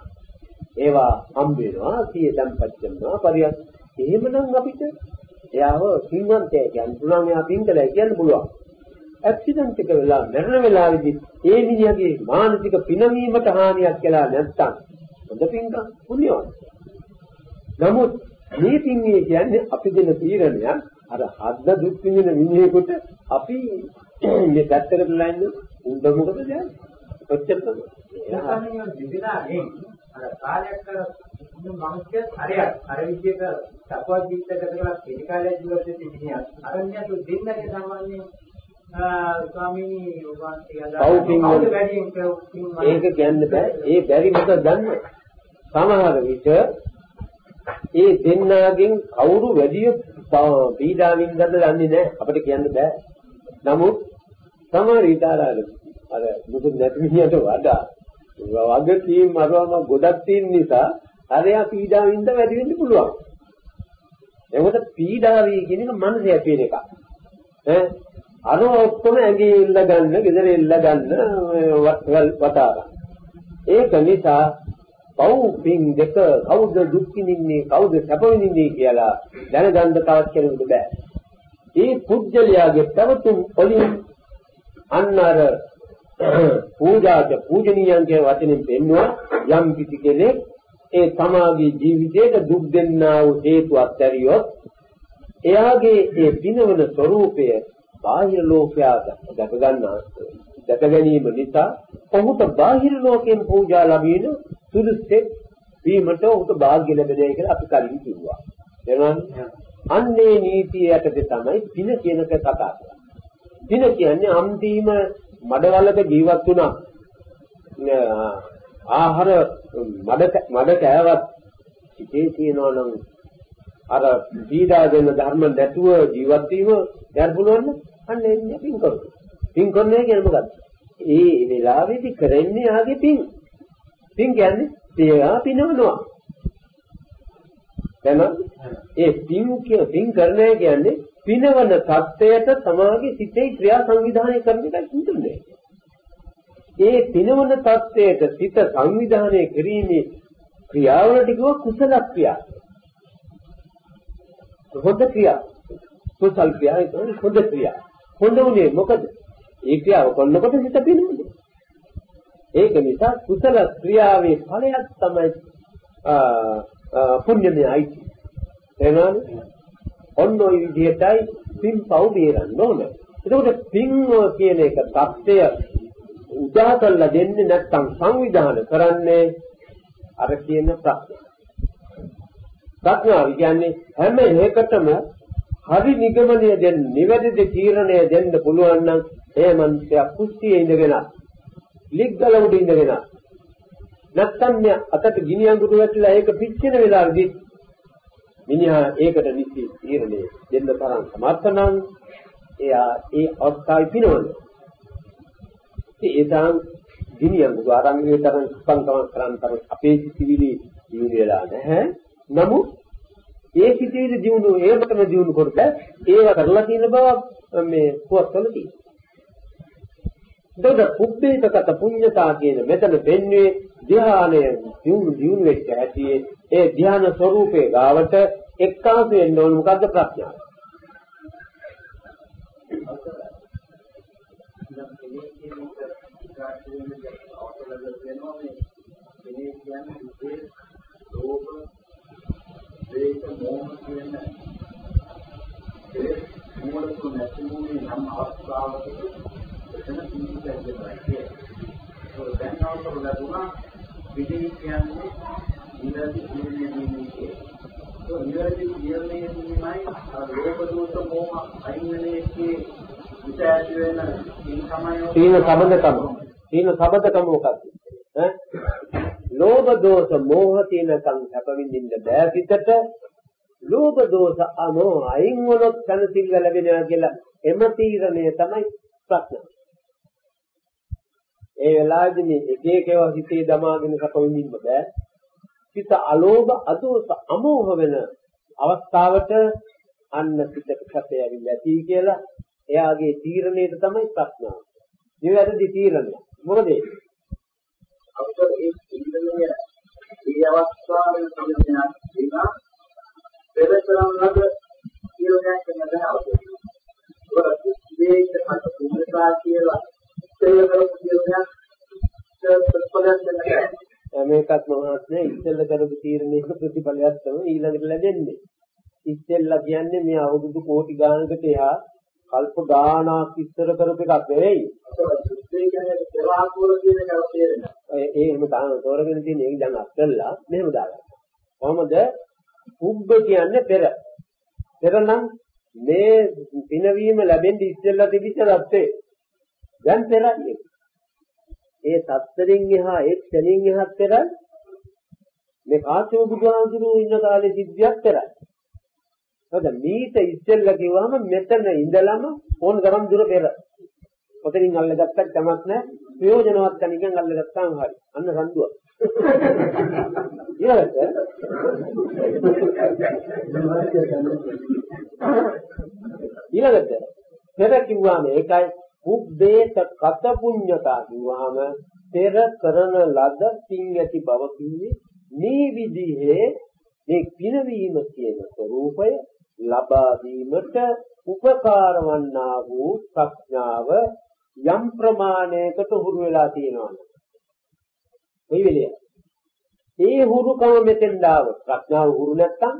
ඒවා හම්බ වෙනවා. සිය දම්පත් කරනවා. පරියක් එහෙමනම් අපිට එයාව පින්වන්තය කියන්න පුළුවන්. එයා පින් කළා කියන්න පුළුවන්. ඇක්සිඩන්ට් එක වෙලා මරණ වෙලාවේදී ඒ මිනිහගේ මානසික පිනවීමට හානියක් කියලා නැත්තම් හොඳ පින්කම් පුණ්‍යවත්. නමුත් මේ පින්නේ කියන්නේ අපි දෙන තීරණයක් අර හද්ද දුක් විඳින මිනිහෙකුට අපි මේ පැත්තකට ලයින් උන්ට මොකද කියන්නේ? ඔච්චර තමයි. අර කාලයක් කර මිනිස්සුත් හරියට අර විදිහට සපවත් ජීවිතයක කරලා කෙටි කාලයක් ජීවත් වෙච්ච මිනිහා අරන්‍යතු දෙන්නගේ සාමාන්‍යයෙන් ස්වාමීනි ඒක කියන්න බෑ. ඒ බැරි මොකද දන්නේ? සමහර විට ඒ දෙන්නාගෙන් කවුරු වැඩි පීඩාවින්දද දන්නේ නැහැ අපිට කියන්න බෑ. නමුත් සමහර විට අර මුකුත් නැති මිනිහට වඩා වගකීම් අරවම ගොඩක් තියෙන නිසා අරයා පීඩාවින්ද වැඩි වෙන්න පුළුවන් එතකොට පීඩාවී කියන එක මනසේ ඇති වෙන එකක් ඈ අර ඔක්කොම ඇඟේ ඉල්ල ගන්න, ගෙදර ඉල්ල ගන්න වතාවක්. ඒක නිසා පව් පින් දෙක කවුද දුක් විඳින්නේ කවුද සැප විඳින්නේ කියලා දැනගන්න තවත් කෙනෙකුට බෑ. ඒ පුජ්‍යලයාගේ පැවතුම් වලින් අන්න අර පූජාට පූජනීයන් කියන වචනෙන් පෙන්වුවා යම් කිසි කෙනෙක් ඒ තමාගේ ජීවිතයට දුක් දෙන්නා වූ හේතු අත්හැරියොත් එයාගේ ඒ පිනවන ස්වરૂපය බාහිර ලෝකයා දැක ගන්නා දැක ගැනීම නිසා ඔහුට බාහිර ලෝකයෙන් පූජා ලැබෙන සුදුසෙක් වීමට ඔහුට වාග්ය ලැබෙන්නේ කියලා අපි කලින් කිව්වා. එනවනේ අන්නේ නීතිය යටතේ තමයි පින කියනක කතා කරන්නේ. පින කියන්නේ අන්තිම මඩවලක ජීවත් වුණා. ආහාර මඩ මඩ කෑවත් ඉතේ තියනවා නම් අර පීඩා දෙන ධර්ම නැතුව ජීවත් වීම යන්න පුළුවන් අන්න එන්නේ පින් කරු. පින් කරන්නේ කියන්නේ මොකක්ද? ඒ වෙලාවේදී කරන්නේ ආගේ පින්. පින් කියන්නේ තියා පිනවනවා. එහෙනම් ඒ පින් කිය පින් කරන්නේ කියන්නේ පිනවන தත්වයට සමාගේ සිතේ ක්‍රියා සංවිධානය කරන එකයි හිතුනේ. ඒ පිනවන தත්වයට සිත සංවිධානය කිරීමේ ක්‍රියාවලට කිව්ව කුසල ක්‍රියා. හොඳ ක්‍රියා. කුසල් ක්‍රියා කියන්නේ හොඳ ක්‍රියා. හොඳ උනේ මොකද? ඒ ක්‍රියාව කරනකොට හිත පිනෙන්නේ. ඒක නිසා කුසල ක්‍රියාවේ ඵලයක් තමයි පුණ්‍යමය අයිති. එහෙනම් ඔන්න ඔය විදිහටයි පින් පව් බේරන්න ඕන. එතකොට පින් කියන එක தත්ත්වය උදා කරලා දෙන්නේ නැත්නම් සංවිධානය කරන්නේ අර කියන ප්‍රඥා. ප්‍රඥාව කියන්නේ හැම එකටම හරි නිගමනය දෙන්න, නිවැරදි තීරණය දෙන්න පුළුවන් නම් ඒ මනුස්සයා කුස්සියේ ඉඳගෙන ලිග්ගල උඩ ඉඳගෙන නැත්තම් අතට ගිනි අඟුරු වැටලා ඒක පිච්චෙන වෙලාවෙදි මිනිහා ඒකට නිසි තීරණය දෙන්න තරම් සමර්ථ නම් එයා ඒ අවස්ථාවේ පිනවන. ඒදාන් ගිනි අඟුරු ආරම්භයේ තරම් සම්පන්කම කරන් තරම් අපේ සිතිවිලි දියුණුවලා නැහැ. නමුත් ඒ සිටිවිලි දියුණුව ඒකටම දියුණු කොට ඒව කරලා තියෙන බව මේ පුවත්වල තියෙනවා. දොඩ උප්පේතකත පුඤ්ඤතා කියන මෙතන දෙන්නේ ධ්‍යානය දියුණු දියුණු වෙච්ච ඇති ඒ ධ්‍යාන ස්වરૂපේ ගාවට එක්කාසු වෙන්න ඕන මොකද්ද ප්‍රඥාව. ඒක මොහොත කියන ඒ මොහොත නැතිවෙන්නේ නම් අවස්ථාවක එතන පිළිගන්න බැහැ. ඒක දැන් අවසර ලැබුණා. විදේ කියන්නේ ඉඳි ඉන්නේ නිවැරදි නිර්ණය දීමයි ලෝභ දෝෂ මෝහ අයින්නලේකේ විශේෂ වෙන ඉන් තමයි තීන සබඳකම. තීන සබඳකම මොකක්ද? ඈ? ලෝභ දෝෂ මෝහ තීනකම් හැපවිඳින්න බෑ පිටට. ලෝභ දෝෂ අමෝහ අයින් වුණොත් සනසිල්ල ලැබෙනවා කියලා එම තීරණය තමයි ප්‍රශ්න. ඒ වෙලාවේදී මේ එක එක ඒවා හිතේ දමාගෙන සැප විඳින්න බෑ. සිත අලෝභ අදෝස අමෝහ වෙන අවස්ථාවට අන්න සිතට සැපය ඇවිල්ලා ඇති කියලා එයාගේ තීරණයට තමයි ප්‍රශ්නාව. නිවැරදි තීරණය. මොකද අපිට ඒ ඉන්ද්‍රිය මේ අවස්ථාවේ සම්පූර්ණ වෙනවා පෙරතරම් ලද කියෝගයක් වෙනදා අවශ්‍යයි. ඒක මේක මත පුරුසා කියලා ඉස්සෙල්ල කරපු කියෝගයක් ප්‍රතිඵලයක් දෙන්න මේකත් මහත්මයා ඉස්සෙල්ල කරපු තීරණයක ප්‍රතිඵලයක් තමයි ඊළඟට ලැබෙන්නේ. ඉස්සෙල්ලා කියන්නේ මේ අවුරුදු කෝටි ගානකට එහා කල්ප ගානක් ඉස්සර කරපු එකක් නෙවෙයි. ඒ කියන්නේ පෙරාකෝල කියන එක තේරෙනවා. ඒ එහෙම තාම තෝරගෙන තියෙන එක දැන් අත්දලා මෙහෙම දාගන්න. කොහොමද? උබ්බ කියන්නේ පෙර. පෙර නම් මේ පිනවීම ලැබෙන්න ඉස්සෙල්ලා තිබිච්ච தත්ත්වේ. දැන් පෙරයි. ඒ තත්ත්වෙන් එහා ඒ ක්ෂණින් එහාත් පෙරයි. මේ කාශ්‍යප බුදුහාමුදුරුවෝ ඉන්න කාලේ සිද්ධියක් පෙරයි. හරිද? මීට ඉස්සෙල්ලා කිව්වම මෙතන ඉඳලම ඕන තරම් දුර පෙර. ඔතනින් අල්ලගත්තත් කමක් නැහැ. ප්‍රයෝජනවත් තැනකින් අල්ලගත්තාම හරි. අන්න සම්දුව. ඊළඟට ඊළඟට පෙර කිව්වම ඒකයි උද්දේශ කත පුඤ්ඤතා කිව්වම පෙර කරන ලද පින් ඇති බව කිව්වේ මේ විදිහේ මේ පිනවීම කියන ස්වરૂපය ලබා දීමට උපකාර වන්නා වූ ප්‍රඥාව යම් ප්‍රමාණයකට හුරු වෙලා තියෙනවා. කොයි වෙලේ? ඒ හුරුකම මෙතෙන් දාව ප්‍රඥාව හුරු නැත්තම්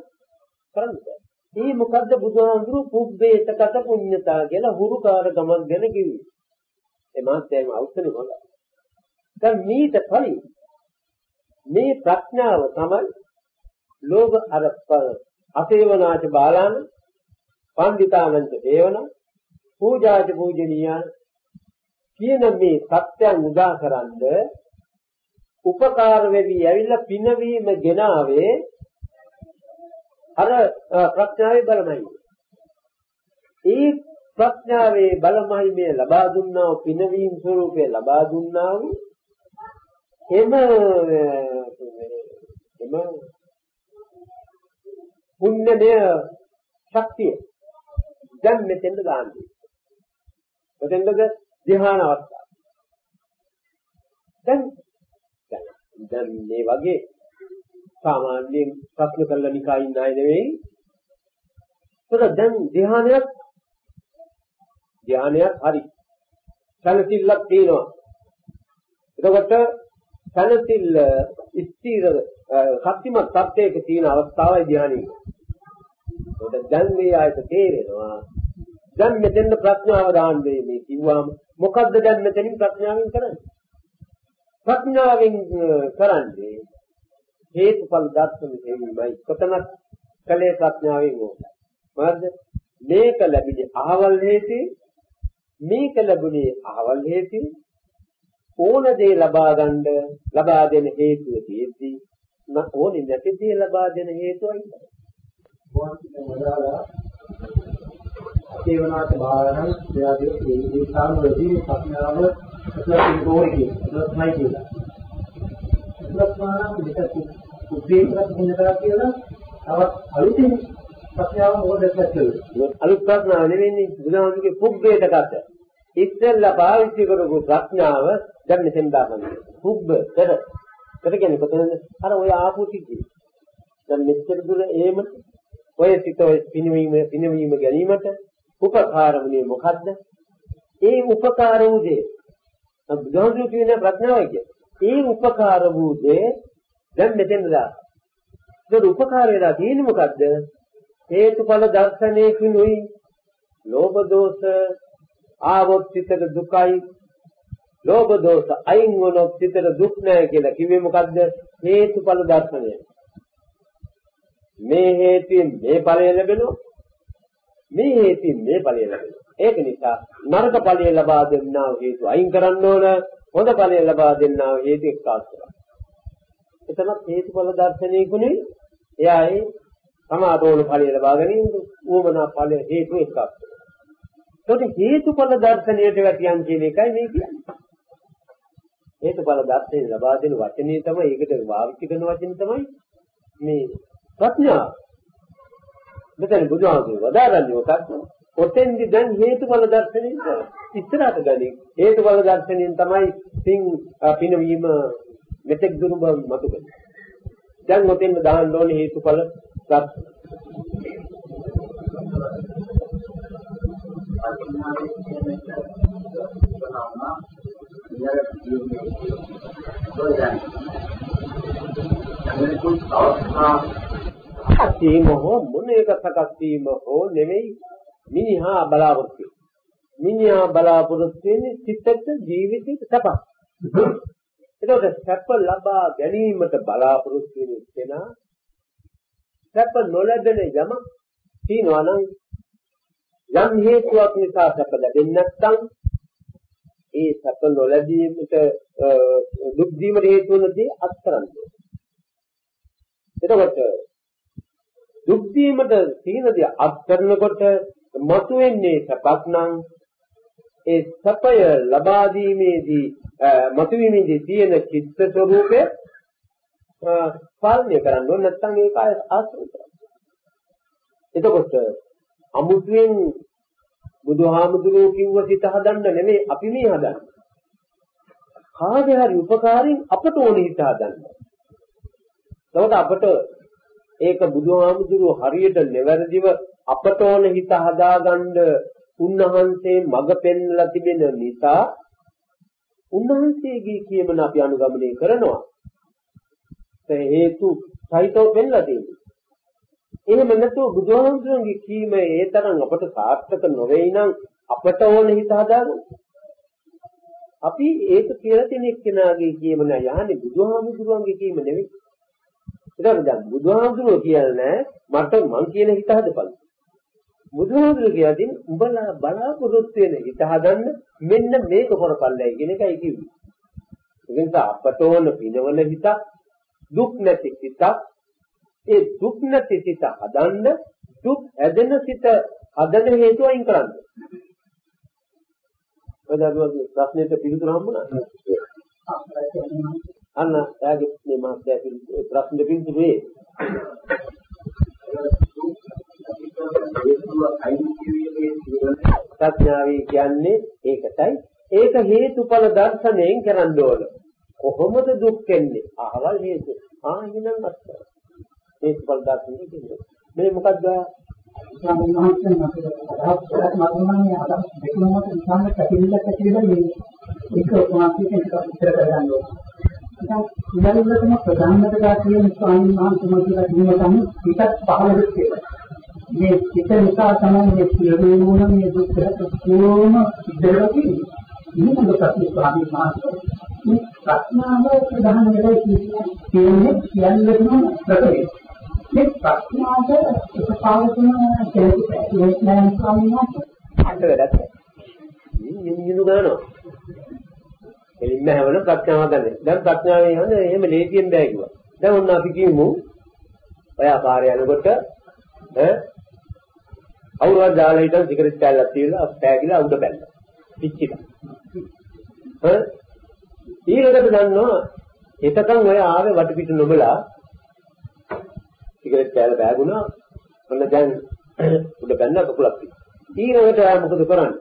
කරන්න බෑ. මේ මොකද්ද බුදුහාමුදුරු පුබ්බේතකත පුඤ්ඤතා කියලා හුරුකාර ගමක් ගැන කිව්වේ. ඒ මාත්‍යම අවසනේ හොඳයි. දැන් මේට කලින් මේ ප්‍රඥාව තමයි ලෝභ අර අසේවනාච බාලාන පණ්ඩිතානන්ත දේවන පූජාච පූජනීයන් කියන මේ සත්‍යයන් උදාකරනද උපකාර වෙවි ඇවිල්ලා පිනවීම ගෙනාවේ අර ප්‍රඥාවේ බලමයි. ඒ ප්‍රඥාවේ බලමයි මේ ලබා දුන්නා වූ පිනවීම ස්වરૂපේ ලබා දුන්නා වූ එම එම පුණ්‍යමය ශක්තිය දැන් මෙතෙන්ද ගාන්නේ. කොතෙන්ද ධ්‍යාන අවස්ථාව. දැන් දැන් මේ වගේ සාමාන්‍යයෙන් ප්‍රශ්න කළ නිකයි ඉන්න අය නෙවෙයි. ඒත් දැන් ධ්‍යානයක් ධ්‍යානයක් හරි. සනසිල්ලක් තියෙනවා. එතකොට සනසිල්ල ස්ථිර ශක්තිමත් තත්ත්වයක තියෙන අවස්ථාවයි ධ්‍යානෙ. ඒකට දැන් මේ ආයත තේරෙනවා. දැන් මෙතෙන් ප්‍රඥාව දාන්නේ මේ කිව්වම මොකද්ද දැන් මෙතනින් ප්‍රඥාවෙන් කරන්නේ? ප්‍රඥාවෙන් කරන්නේ හේතුඵල දර්ශන දෙවීමයි කොතනක් කලේ ප්‍රඥාවෙන් ඕනයි. මොකද්ද? මේක ලැබිලි අහවල් හේතු මේක ලැබුණේ අහවල් හේතු ඕන දේ ලබා ගන්න ලබා දෙන හේතුව තියෙද්දි ඕනේ නැති දේ ලබා දෙන හේතුවයි. සේවනාට බාරන දෙයාගේ ඒ ඒ සාමවලදී ප්‍රඥාව අසලින් ගෝරේ අසලයි කියලා. ප්‍රඥාව පිටක උද්දේශයක් වෙනවා කියලා තවත් අලුතින් ප්‍රඥාව මොකදද කියලා. අලුත් ප්‍රඥාව නෙවෙයි බුදුහාමුදුරේ පුබ්බේතකට. ඉස්සෙල්ලා පාවිච්චි කරපු ප්‍රඥාව දැන් මෙතෙන් දාගන්න. පුබ්බ කර. කර කියන්නේ කොතනද? අර ඔය ආපු සිද්ධිය. දැන් මෙච්චර දුර එහෙම ඔය සිත ඔය පිනවීම පිනවීම ගැනීමට උපකාර වුණේ මොකද්ද? ඒ උපකාර වූ දේ. බුදුහාමුදුරු කියන ප්‍රඥාවයි කියන්නේ. ඒ උපකාර වූ දේ දැන් මෙතෙන් දා. ඒක උපකාර වෙලා තියෙන්නේ මොකද්ද? හේතුඵල දර්ශනයේ කිනුයි ලෝභ දෝෂ ආවොත් සිතට දුකයි ලෝභ දෝෂ අයින් වුණොත් සිතට දුක් නැහැ කියලා කිව්වේ මොකද්ද හේතුඵල දර්ශනය මේ හේතුයෙන් මේ ඵලය ලැබෙනවා. මේ හේතුයෙන් මේ ඵලය ලැබෙනවා. ඒක නිසා නරක ඵලය ලබා දෙන්නා වූ හේතු අයින් කරන්න ඕන. හොඳ ඵලය ලබා දෙන්නා වූ හේතු එක්කාස් කරන්න. එතනත් හේතුඵල දර්ශනයකුනේ එයා ඒ සමාදෝන ඵලය ලබා ගැනීම උවමනා ඵලය හේතු එක්කාස් කරනවා. ඒකට හේතුඵල දර්ශනයට වැටියන් කියන එකයි මේ කියන්නේ. හේතුඵල දර්ශනය ලබා දෙන වචනේ තමයි ඒකට වාවිච්ච කරන වචනේ තමයි මේ ප්‍රඥාව. මෙතන බුදුහාමුදුරුවෝ වදාරන්නේ මොකක්ද? ඔතෙන්දි දැන් හේතුඵල දර්ශනයෙන් ඉස්සරහට ගනි. හේතුඵල දර්ශනයෙන් තමයි පින් පිනවීම මෙතෙක් දුරු බව මතුකරන්නේ. දැන් ඔතෙන් දාන්න ඕනේ හේතුඵල දර්ශන. සීම හෝ මොන එක සකස් වීම හෝ නෙමෙයි මිනිහා බලාපොරොත්තු මිනිහා බලාපොරොත්තු වෙන්නේ චිත්තක ජීවිතේ සපක් එතකොට සැප ලබා ගැනීමට බලාපොරොත්තු වෙන කෙනා සැප නොලැබෙන යම තියනවා නම් යම් හේතුවක් නිසා සැප ලැබෙන්නේ නැත්නම් ඒ සැප නොලැබීමට දුක් දීමට හේතු වෙන දේ අත්කරන්නේ. එතකොට දුක් දීමට තියෙන දේ අත්කරනකොට මතුවෙන්නේ සැපක් නම් ඒ සැපය ලබා දීමේදී මතුවීමේදී තියෙන චිත්ත ස්වરૂපය පාලනය කරන්න ඕනේ නැත්නම් ඒක ආශ්‍රය කරන්න. එතකොට අමුතුවෙන් බුදුහාමුදුරුවෝ කිව්ව සිත හදන්න නෙමෙයි අපි මේ හදන්නේ. කාගේ හරි උපකාරයෙන් අපට ඕනේ හිත හදන්න. එතකොට අපට ඒක බුදුහාමුදුරුවෝ හරියට නිවැරදිව අපට ඕන හිත හදාගන්න උන්වහන්සේ මඟ පෙන්වලා තිබෙන නිසා උන්වහන්සේගේ කියමන අපි අනුගමනය කරනවා. ඒ හේතු සහිතව පෙන්ලා තියෙනවා. එහෙම නැතුව බුදුහාමුදුරන්ගේ කීම ඒ තරම් අපට සාර්ථක නොවේ නම් අපට ඕන හිත හදාගන්න. අපි ඒක කියලා තියෙන එක්කෙනාගේ කියම නෑ යහනේ බුදුහාමුදුරන්ගේ කීම නෙවෙයි. ඒකට දැන් බුදුහාමුදුරුවෝ කියන්නේ මට මං කියන හිත හදපන්. බුදුහාමුදුරුවෝ කියලාදී උඹලා බලාපොරොත්තු වෙන හිත හදන්න මෙන්න මේක කරපල්ලයි කියන එකයි කිව්වේ. ඒ නිසා අපට ඕන පිනවල හිත දුක් නැති හිතක් ඒ දුක් නැති සිත හදන්න දුක් ඇදෙන සිත හදන හේතු අයින් කරන්න. ඔයදාදුවගේ ප්‍රශ්නෙට පිළිතුරු හම්බුණා. අන්න එයාගේ මේ මාත්‍යා ප්‍රශ්නෙට පිළිතුරු වේ. ප්‍රඥාවයි කියන්නේ ඒකටයි. ඒක හේතුඵල දර්ශනයෙන් කරන්න ඕන. කොහොමද දුක් වෙන්නේ? අහවල් හේතු. ආ එහෙනම් අත්තරයි. හේතුඵල දර්ශනය කියන්නේ. මේ මොකද්ද? ස්වාමීන් වහන්සේ මට අදහස් මතුනන්නේ අදහස් දෙකම මත නිකම්ම පැතිරිල්ලක් ඇතිවෙලා මේ එක උපමාසයක එකක් ඉතර කරගන්න ඕනේ. ඉතින් ඉලක්කම ප්‍රධානමතකා කියන ස්වාමීන් වහන්සේ කියලා කියනවා තමයි පිටත් පහළ වෙච්ච මේ පිට නිසා තමයි මේ සියලු මොන මේ දුක් කොහොම ඉඳලා තියෙන්නේ. ඊළඟ ප්‍රශ්නේ ස්වාමීන් වහන්සේ මේ ප්‍රඥාව ප්‍රධානමතකයි කියන්නේ කියන්නේ ප්‍රකටයි. මේ ප්‍රඥාව එකපාරටම දෙයක් නෑ ස්වාමීන් වහන්සේ. අන්න වැඩක්. නිමිනු ගන්නවා. එලින්ම හැවන ප්‍රඥාව ගන්න. දැන් ප්‍රඥාවෙන් යන්නේ එහෙම ලේසියෙන් බෑ කිව්වා. දැන් ඔන්න අපි කියමු ඔය ආකාරය යනකොට ඈ අවුරුද්ද දාලා හිටන් සිගරට් කෑල්ලක් තියලා පෑගිලා උඩ බැලලා. පිච්චිලා. ඈ ඊළඟට දන්නවා එතකන් ඔය ආවේ වටපිට නොබලා සිගරට් කෑල්ල පෑගුණා. ඔන්න දැන් උඩ බැන්න කකුලක් පිච්චි. ඊළඟට ආ මොකද කරන්නේ?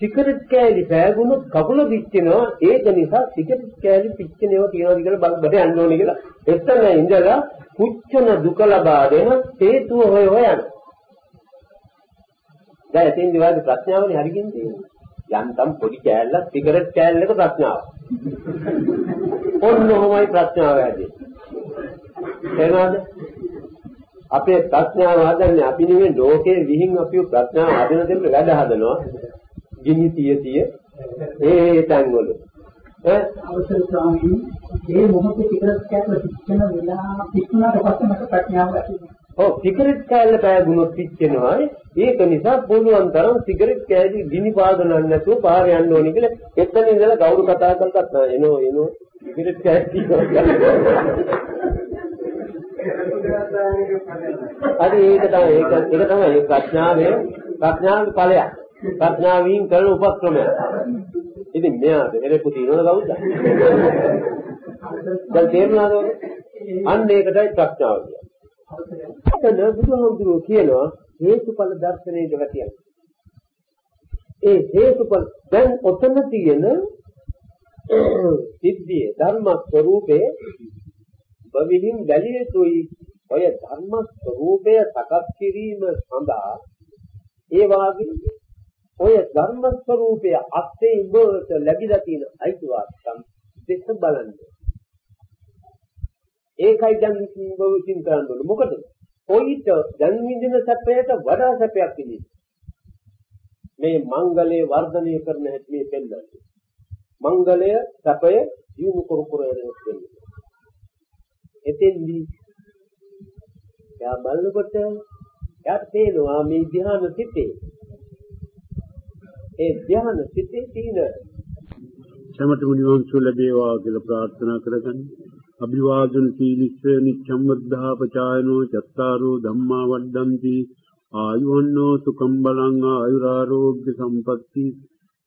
සිගරට් කෑලි පෑගුණොත් කකුල පිච්චෙනවා. ඒක නිසා සිගරට් කෑලි පිච්චෙනවා කියනවා කියලා බලබට යන්න ඕනේ කියලා. එතන ඉඳලා කුච්චන දුක ලබා දෙන හේතුව හොය හොයන. දැන් එතින් දිවාදී ප්‍රඥාවනේ හරියින් තියෙන්නේ. යන්තම් පොඩි කෑල්ලක් සිගරට් කෑල්ලක ප්‍රඥාව. ඔන්න ඔහොමයි ප්‍රඥාව හැදෙන්නේ. තේරෙනවද? අපේ ප්‍රඥාව හදන්නේ අපි නෙමෙයි ලෝකේ විහිං අපිව ප්‍රඥාව හදන දෙන්න වැඩ හදනවා. ගිනි තිය තිය ඒ තැන්වල. ඈ අවසර ස්වාමීනි මේ මොහොතේ සිගරට් කෑල්ල පිච්චෙන වෙලාව පිච්චුණාට පස්සේ මට ප්‍රඥාව ඇති වෙනවා. ඔව් සිගරට් කෑල්ල පෑගුණොත් පිච්චෙනවා. ඒක නිසා පුළුවන් තරම් සිගරට් කෑලි ගිනි පාදනන්න නැතුව පාර යන්න ඕනේ කියලා එතන ඉඳලා ගෞරව කතා කරලත් එනෝ එනෝ සිගරට් කෑලි හරි ඒක තමයි ඒක ඒක තමයි ප්‍රඥාවේ ප්‍රඥාවේ ඵලයක්. ප්‍රඥාවෙන් කරන උපක්‍රමයක්. ඉතින් මෙයාට එරෙපු තියනවද කවුද? දැන් තේරුණාද? අන්න ඒකටයි ප්‍රඥාව කියන්නේ. එතන බුදුහාමුදුරුවෝ කියනවා හේතුඵල දර්ශනයේද වැටියක්. ඒ හේතුඵල දැන් ඔතන තියෙන සිද්ධිය ධර්ම ස්වરૂපේ බවිහින් බැලිය යුතුයි. ඔය ධර්ම ස්වરૂපය සකස් කිරීම සඳහා ඒ වාගේ ඔය ධර්ම ස්වરૂපය අත්ේ ඉබවට ලැබිලා තියෙන අයිතිවාසිකම් දෙක බලන්නේ. ඒකයි දැන් බව චින්තන කරන්න මොකද? කොයිට දැන් විඳින සැපයට වඩා සැපයක් විඳින. මේ මංගලයේ වර්ධනය කරන හැටි මේ පෙන්නන්නේ. මංගලය සැපය දියුණු කර කර යනවා. එතෙන්දී එයා බලනකොට එයාට තේනවා මේ ධ්‍යාන සිතේ ඒ ධ්‍යාන සිතේ තියෙන සමතම නිවන් සුව ලැබේවා කියලා ප්‍රාර්ථනා කරගන්න. අභිවාදන සීලිස්ස නිච්ඡම් වද්ධා පචායනෝ චත්තාරෝ ධම්මා වඩ්ඩಂತಿ ආයුවන්නෝ සුඛම් බලං ආයුරාෝග්‍ය සම්පatti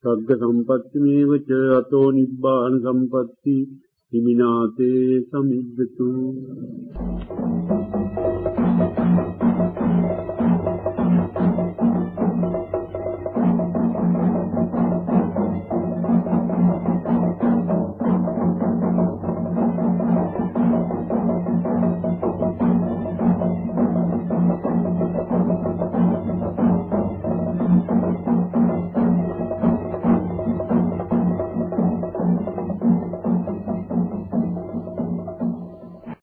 සග්ග සම්පatti මේවච අතෝ නිබ්බාන සම්පatti හිමිනාතේ සමිද්දතු Thank you.